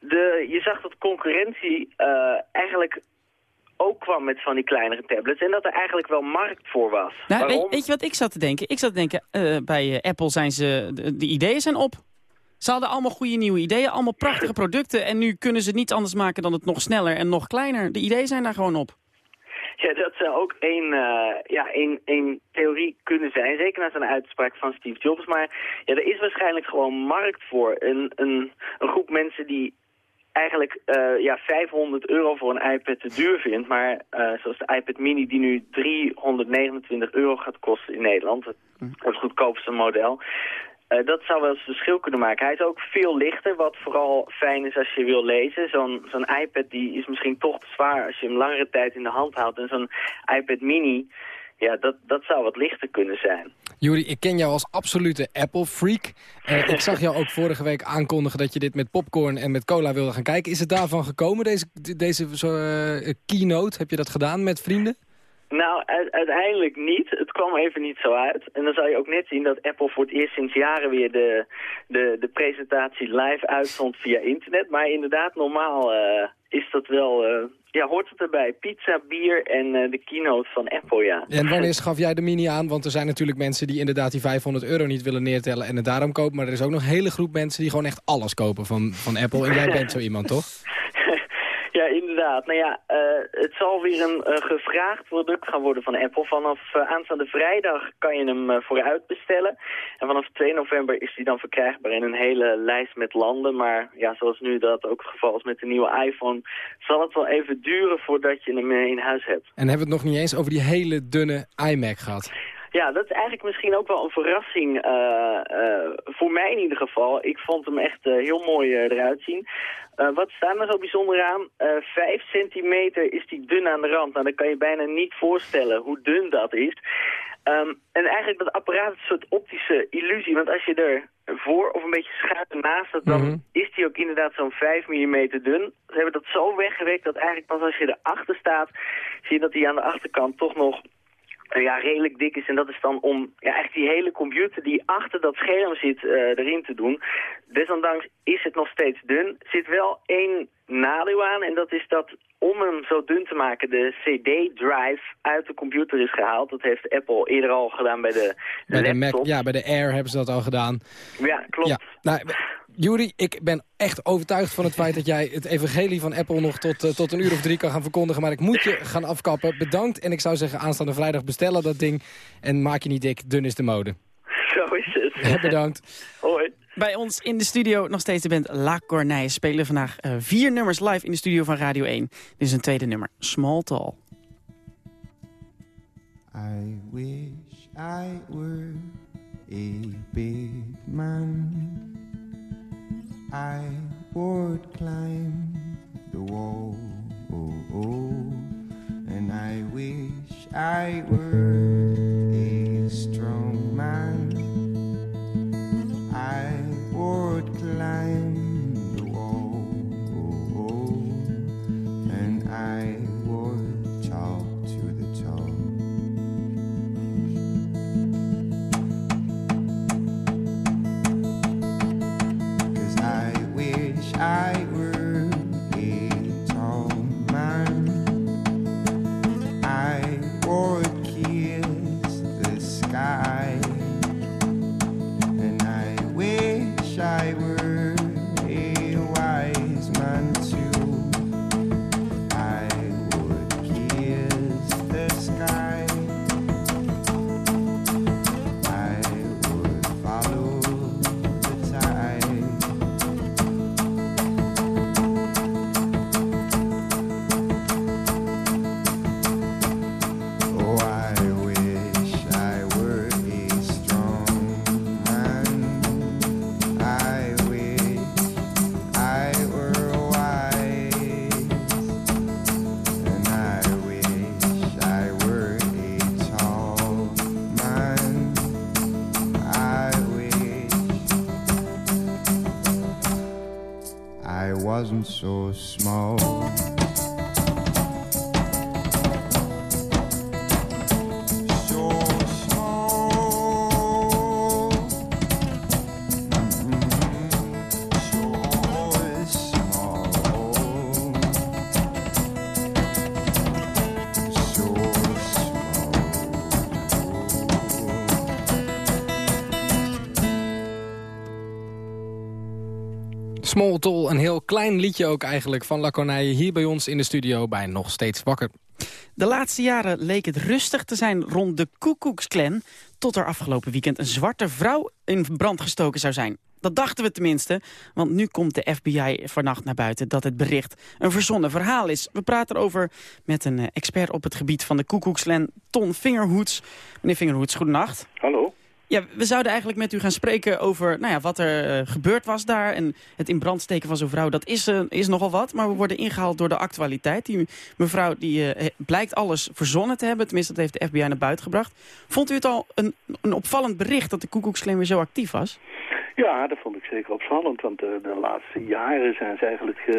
De, je zag dat concurrentie eh, eigenlijk ook kwam met van die kleinere tablets. En dat er eigenlijk wel markt voor was. Nou, weet, je wat ik zat te denken? Ik zat te denken, eh, bij Apple zijn ze, de, de ideeën zijn op. Ze hadden allemaal goede nieuwe ideeën, allemaal prachtige producten. En nu kunnen ze het niet anders maken dan het nog sneller en nog kleiner. De ideeën zijn daar gewoon op. Ja, dat zou ook één, eh, ja, één, één theorie kunnen zijn. Zeker na zo'n uitspraak van Steve Jobs. Maar ja, er is waarschijnlijk gewoon markt voor. Een, een, een groep mensen die eigenlijk eh, ja, 500 euro voor een iPad te duur vindt. Maar eh, zoals de iPad mini die nu 329 euro gaat kosten in Nederland. Het, het goedkoopste model. Eh, dat zou wel eens verschil kunnen maken. Hij is ook veel lichter, wat vooral fijn is als je wil lezen. Zo'n zo'n iPad die is misschien toch te zwaar als je hem langere tijd in de hand houdt. En zo'n iPad mini, ja, dat, dat zou wat lichter kunnen zijn. Juri, ik ken jou als absolute Apple-freak. Eh, ik zag jou ook vorige week aankondigen dat je dit met popcorn en met cola wilde gaan kijken. Is het daarvan gekomen, deze, deze eh, keynote? Heb je dat gedaan met vrienden? Nou, uiteindelijk niet. Het kwam even niet zo uit. En dan zal je ook net zien dat Apple voor het eerst sinds jaren weer de, de, de presentatie live uitzond via internet. Maar inderdaad, normaal eh, is dat wel, eh, ja, hoort het erbij. Pizza, bier en eh, de keynote van Apple, ja. En wanneer schaf jij de mini aan? Want er zijn natuurlijk mensen die inderdaad die 500 euro niet willen neertellen en het daarom kopen. Maar er is ook nog een hele groep mensen die gewoon echt alles kopen van, van Apple. En jij bent zo iemand, toch? Nou ja, eh, het zal weer een eh, gevraagd product gaan worden van Apple. Vanaf eh, aanstaande vrijdag kan je hem vooruit bestellen. En vanaf 2 november is hij dan verkrijgbaar in een hele lijst met landen. Maar ja, zoals nu dat ook het geval is met de nieuwe iPhone... zal het wel even duren voordat je hem in huis hebt. En hebben we het nog niet eens over die hele dunne iMac gehad. Ja, dat is eigenlijk misschien ook wel een verrassing, eh, eh, voor mij in ieder geval. Ik vond hem echt eh, heel mooi eruit zien. Wat staat er zo bijzonder aan? Vijf centimeter is die dun aan de rand. Nou, dan kan je bijna niet voorstellen hoe dun dat is. Ehm, en eigenlijk dat apparaat is een soort optische illusie. Want als je er voor of een beetje schuin naast zet, dan Mhm. is die ook inderdaad zo'n 5 mm dun. Ze hebben dat zo weggewerkt dat eigenlijk pas als je erachter staat, zie je dat die aan de achterkant toch nog ja, redelijk dik is. En dat is dan om ja, echt die hele computer die achter dat scherm zit eh, erin te doen. Desondanks is het nog steeds dun. Er zit wel één nadeel aan en dat is dat om hem zo dun te maken de CD-drive uit de computer is gehaald. Dat heeft Apple eerder al gedaan bij de Bij de, Mac, ja, bij de Air hebben ze dat al gedaan. Ja, klopt. Ja, nou, Juri, ik ben echt overtuigd van het feit dat jij het evangelie van Apple nog tot, eh, tot een uur of drie kan gaan verkondigen. Maar ik moet je gaan afkappen. Bedankt. En ik zou zeggen, aanstaande vrijdag bestellen dat ding. En maak je niet dik, dun is de mode. Zo is het. Bedankt. Hoi. Bij ons in de studio nog steeds de band La Corneille. Spelen vandaag eh, vier nummers live in de studio van Radio 1. Dit is een tweede nummer, Small Tall. I wish I were a big man. I would climb the wall. And I wish I were a strong man. I would climb I So small. Small Toll, een heel klein liedje ook eigenlijk van La Corneille... hier bij ons in de studio bij Nog Steeds Wakker. De laatste jaren leek het rustig te zijn rond de Koekoeksclan... tot er afgelopen weekend een zwarte vrouw in brand gestoken zou zijn. Dat dachten we tenminste, want nu komt de FBI vannacht naar buiten... dat het bericht een verzonnen verhaal is. We praten erover met een eh, expert op het gebied van de Koekoeksclan, Ton Vingerhoets. Meneer Vingerhoets, goedenacht. Hallo. Ja, we zouden eigenlijk met u gaan spreken over nou ja, wat er uh, gebeurd was daar. En het in brand steken van zo'n vrouw, dat is, uh, is nogal wat. Maar we worden ingehaald door de actualiteit. Die mevrouw die, uh, blijkt alles verzonnen te hebben. Tenminste, dat heeft de FBI naar buiten gebracht. Vond u het al een, een opvallend bericht dat de Koekoeksclan weer zo actief was? Ja, dat vond ik zeker opvallend, want de, de laatste jaren zijn ze eigenlijk uh,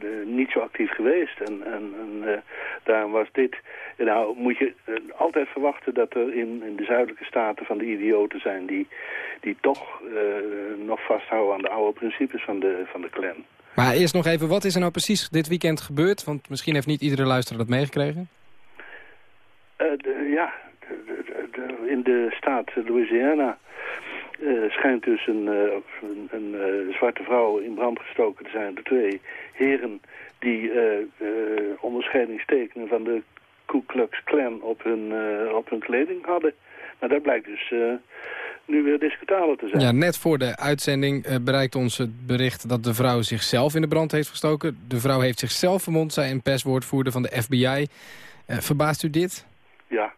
de, niet zo actief geweest. En, en, en uh, daarom was dit... Nou, moet je uh, altijd verwachten dat er in, in de zuidelijke staten van de idioten zijn... die, die toch nog vasthouden aan de oude principes van de, van de clan. Maar eerst nog even, wat is er nou precies dit weekend gebeurd? Want misschien heeft niet iedere luisteraar dat meegekregen. De, ja, in de staat Louisiana... Uh, schijnt dus een, uh, een, uh, zwarte vrouw in brand gestoken te zijn door twee heren die onderscheidingstekenen van de Ku Klux Klan op hun, op hun kleding hadden. Maar dat blijkt dus nu weer discutabel te zijn. Ja, net voor de uitzending bereikt ons het bericht dat de vrouw zichzelf in de brand heeft gestoken. De vrouw heeft zichzelf vermomd, zei een perswoordvoerder van de FBI. verbaast u dit? Ja,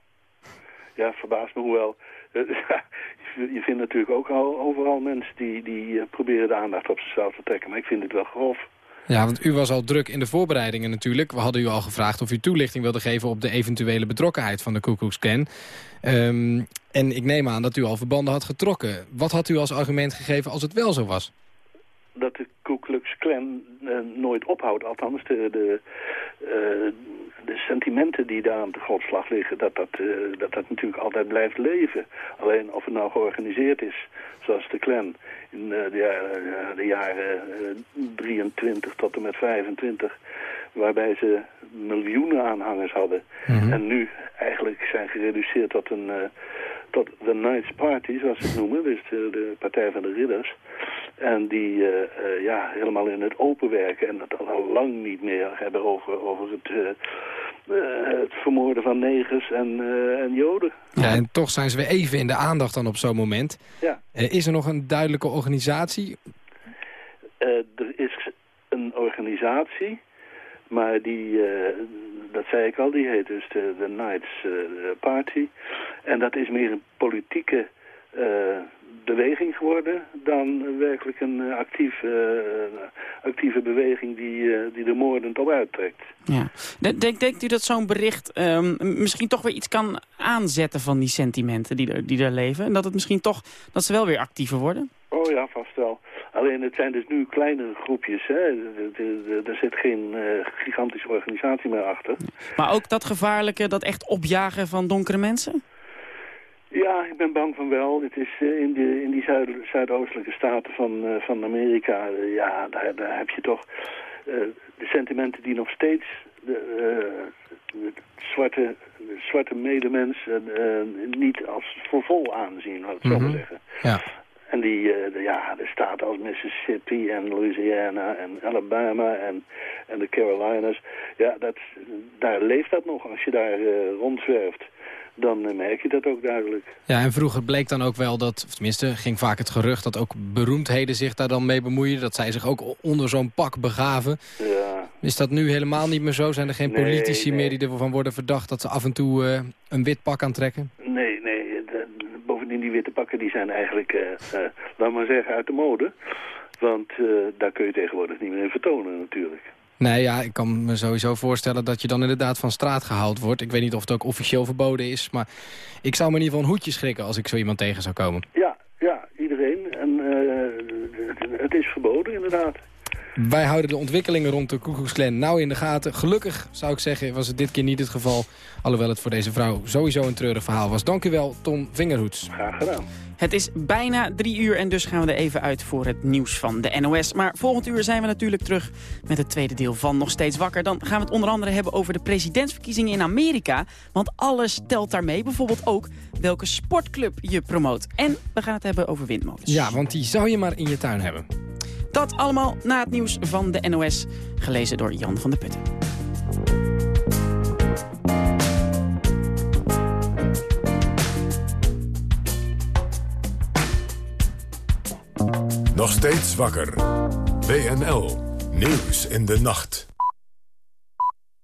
ja verbaast me hoewel je vindt natuurlijk ook al overal mensen die, die proberen de aandacht op zichzelf te trekken. Maar ik vind het wel grof. Ja, want u was al druk in de voorbereidingen natuurlijk. We hadden u al gevraagd of u toelichting wilde geven op de eventuele betrokkenheid van de Klan. Um, en ik neem aan dat u al verbanden had getrokken. Wat had u als argument gegeven als het wel zo was? Dat de Ku Klux Klan uh, nooit ophoudt, althans de, de, uh, de sentimenten die daar aan de grondslag liggen, dat dat, uh, dat dat natuurlijk altijd blijft leven. Alleen of het nou georganiseerd is, zoals de Klan in de jaren, de jaren 23 tot en met 25, waarbij ze miljoenen aanhangers hadden. Mm -hmm. En nu eigenlijk zijn gereduceerd tot een tot de Knights Party, zoals ze het noemen, dus de, de Partij van de Ridders. En die uh, uh, ja, helemaal in het open werken en het al lang niet meer hebben over, over het, uh, het vermoorden van negers en, en joden. Ja, en toch zijn ze weer even in de aandacht dan op zo'n moment. Ja. is er nog een duidelijke organisatie? er is een organisatie, maar die, dat zei ik al, die heet dus de, de Knights Party. En dat is meer een politieke uh, beweging geworden dan werkelijk een actief, uh, actieve beweging die, die er moordend op uittrekt. Ja. Denk, denkt u dat zo'n bericht um, misschien toch weer iets kan aanzetten van die sentimenten die er, die er leven? En dat het misschien toch, dat ze wel weer actiever worden? Oh ja, vast wel. Alleen het zijn dus nu kleinere groepjes. Hè. Er zit geen uh, gigantische organisatie meer achter. Maar ook dat gevaarlijke, dat echt opjagen van donkere mensen? Ja, ik ben bang van wel. Het is uh, in, de, in die zuid, zuidoostelijke staten van, uh, van Amerika, uh, ja, daar, daar heb je toch de sentimenten die nog steeds de, de zwarte, de zwarte medemens niet als voor vol aanzien, laat ik mm -hmm. zo maar zeggen. Ja. En die, de, ja, de staten als Mississippi en Louisiana en Alabama en, en de Carolinas, ja, dat, daar leeft dat nog als je daar rondzwerft dan merk je dat ook duidelijk. Ja, en vroeger bleek dan ook wel dat, of tenminste ging vaak het gerucht... dat ook beroemdheden zich daar dan mee bemoeien. Dat zij zich ook onder zo'n pak begaven. Ja. Is dat nu helemaal niet meer zo? Zijn er geen nee, politici nee. meer die ervan worden verdacht... dat ze af en toe uh, een wit pak aantrekken? Nee, nee. De, bovendien die witte pakken die zijn eigenlijk, uh, uh, laat maar zeggen, uit de mode. Want daar kun je tegenwoordig niet meer in vertonen natuurlijk. Nee, ja, ik kan me sowieso voorstellen dat je dan inderdaad van straat gehaald wordt. Ik weet niet of het ook officieel verboden is, maar ik zou me in ieder geval een hoedje schrikken als ik zo iemand tegen zou komen. Ja, ja, iedereen. En uh, het is verboden inderdaad. Wij houden de ontwikkelingen rond de Koekoeksklan nauw in de gaten. Gelukkig, zou ik zeggen, was het dit keer niet het geval. Alhoewel het voor deze vrouw sowieso een treurig verhaal was. Dank u wel, Tom Vingerhoets. Graag gedaan. Het is bijna drie uur en dus gaan we er even uit voor het nieuws van de NOS. Maar volgend uur zijn we natuurlijk terug met het tweede deel van Nog Steeds Wakker. Dan gaan we het onder andere hebben over de presidentsverkiezingen in Amerika. Want alles telt daarmee. Bijvoorbeeld ook welke sportclub je promoot. En we gaan het hebben over windmolens. Ja, want die zou je maar in je tuin hebben. Dat allemaal na het nieuws van de NOS, gelezen door Jan van der Putten. Nog steeds wakker. WNL. Nieuws in de nacht.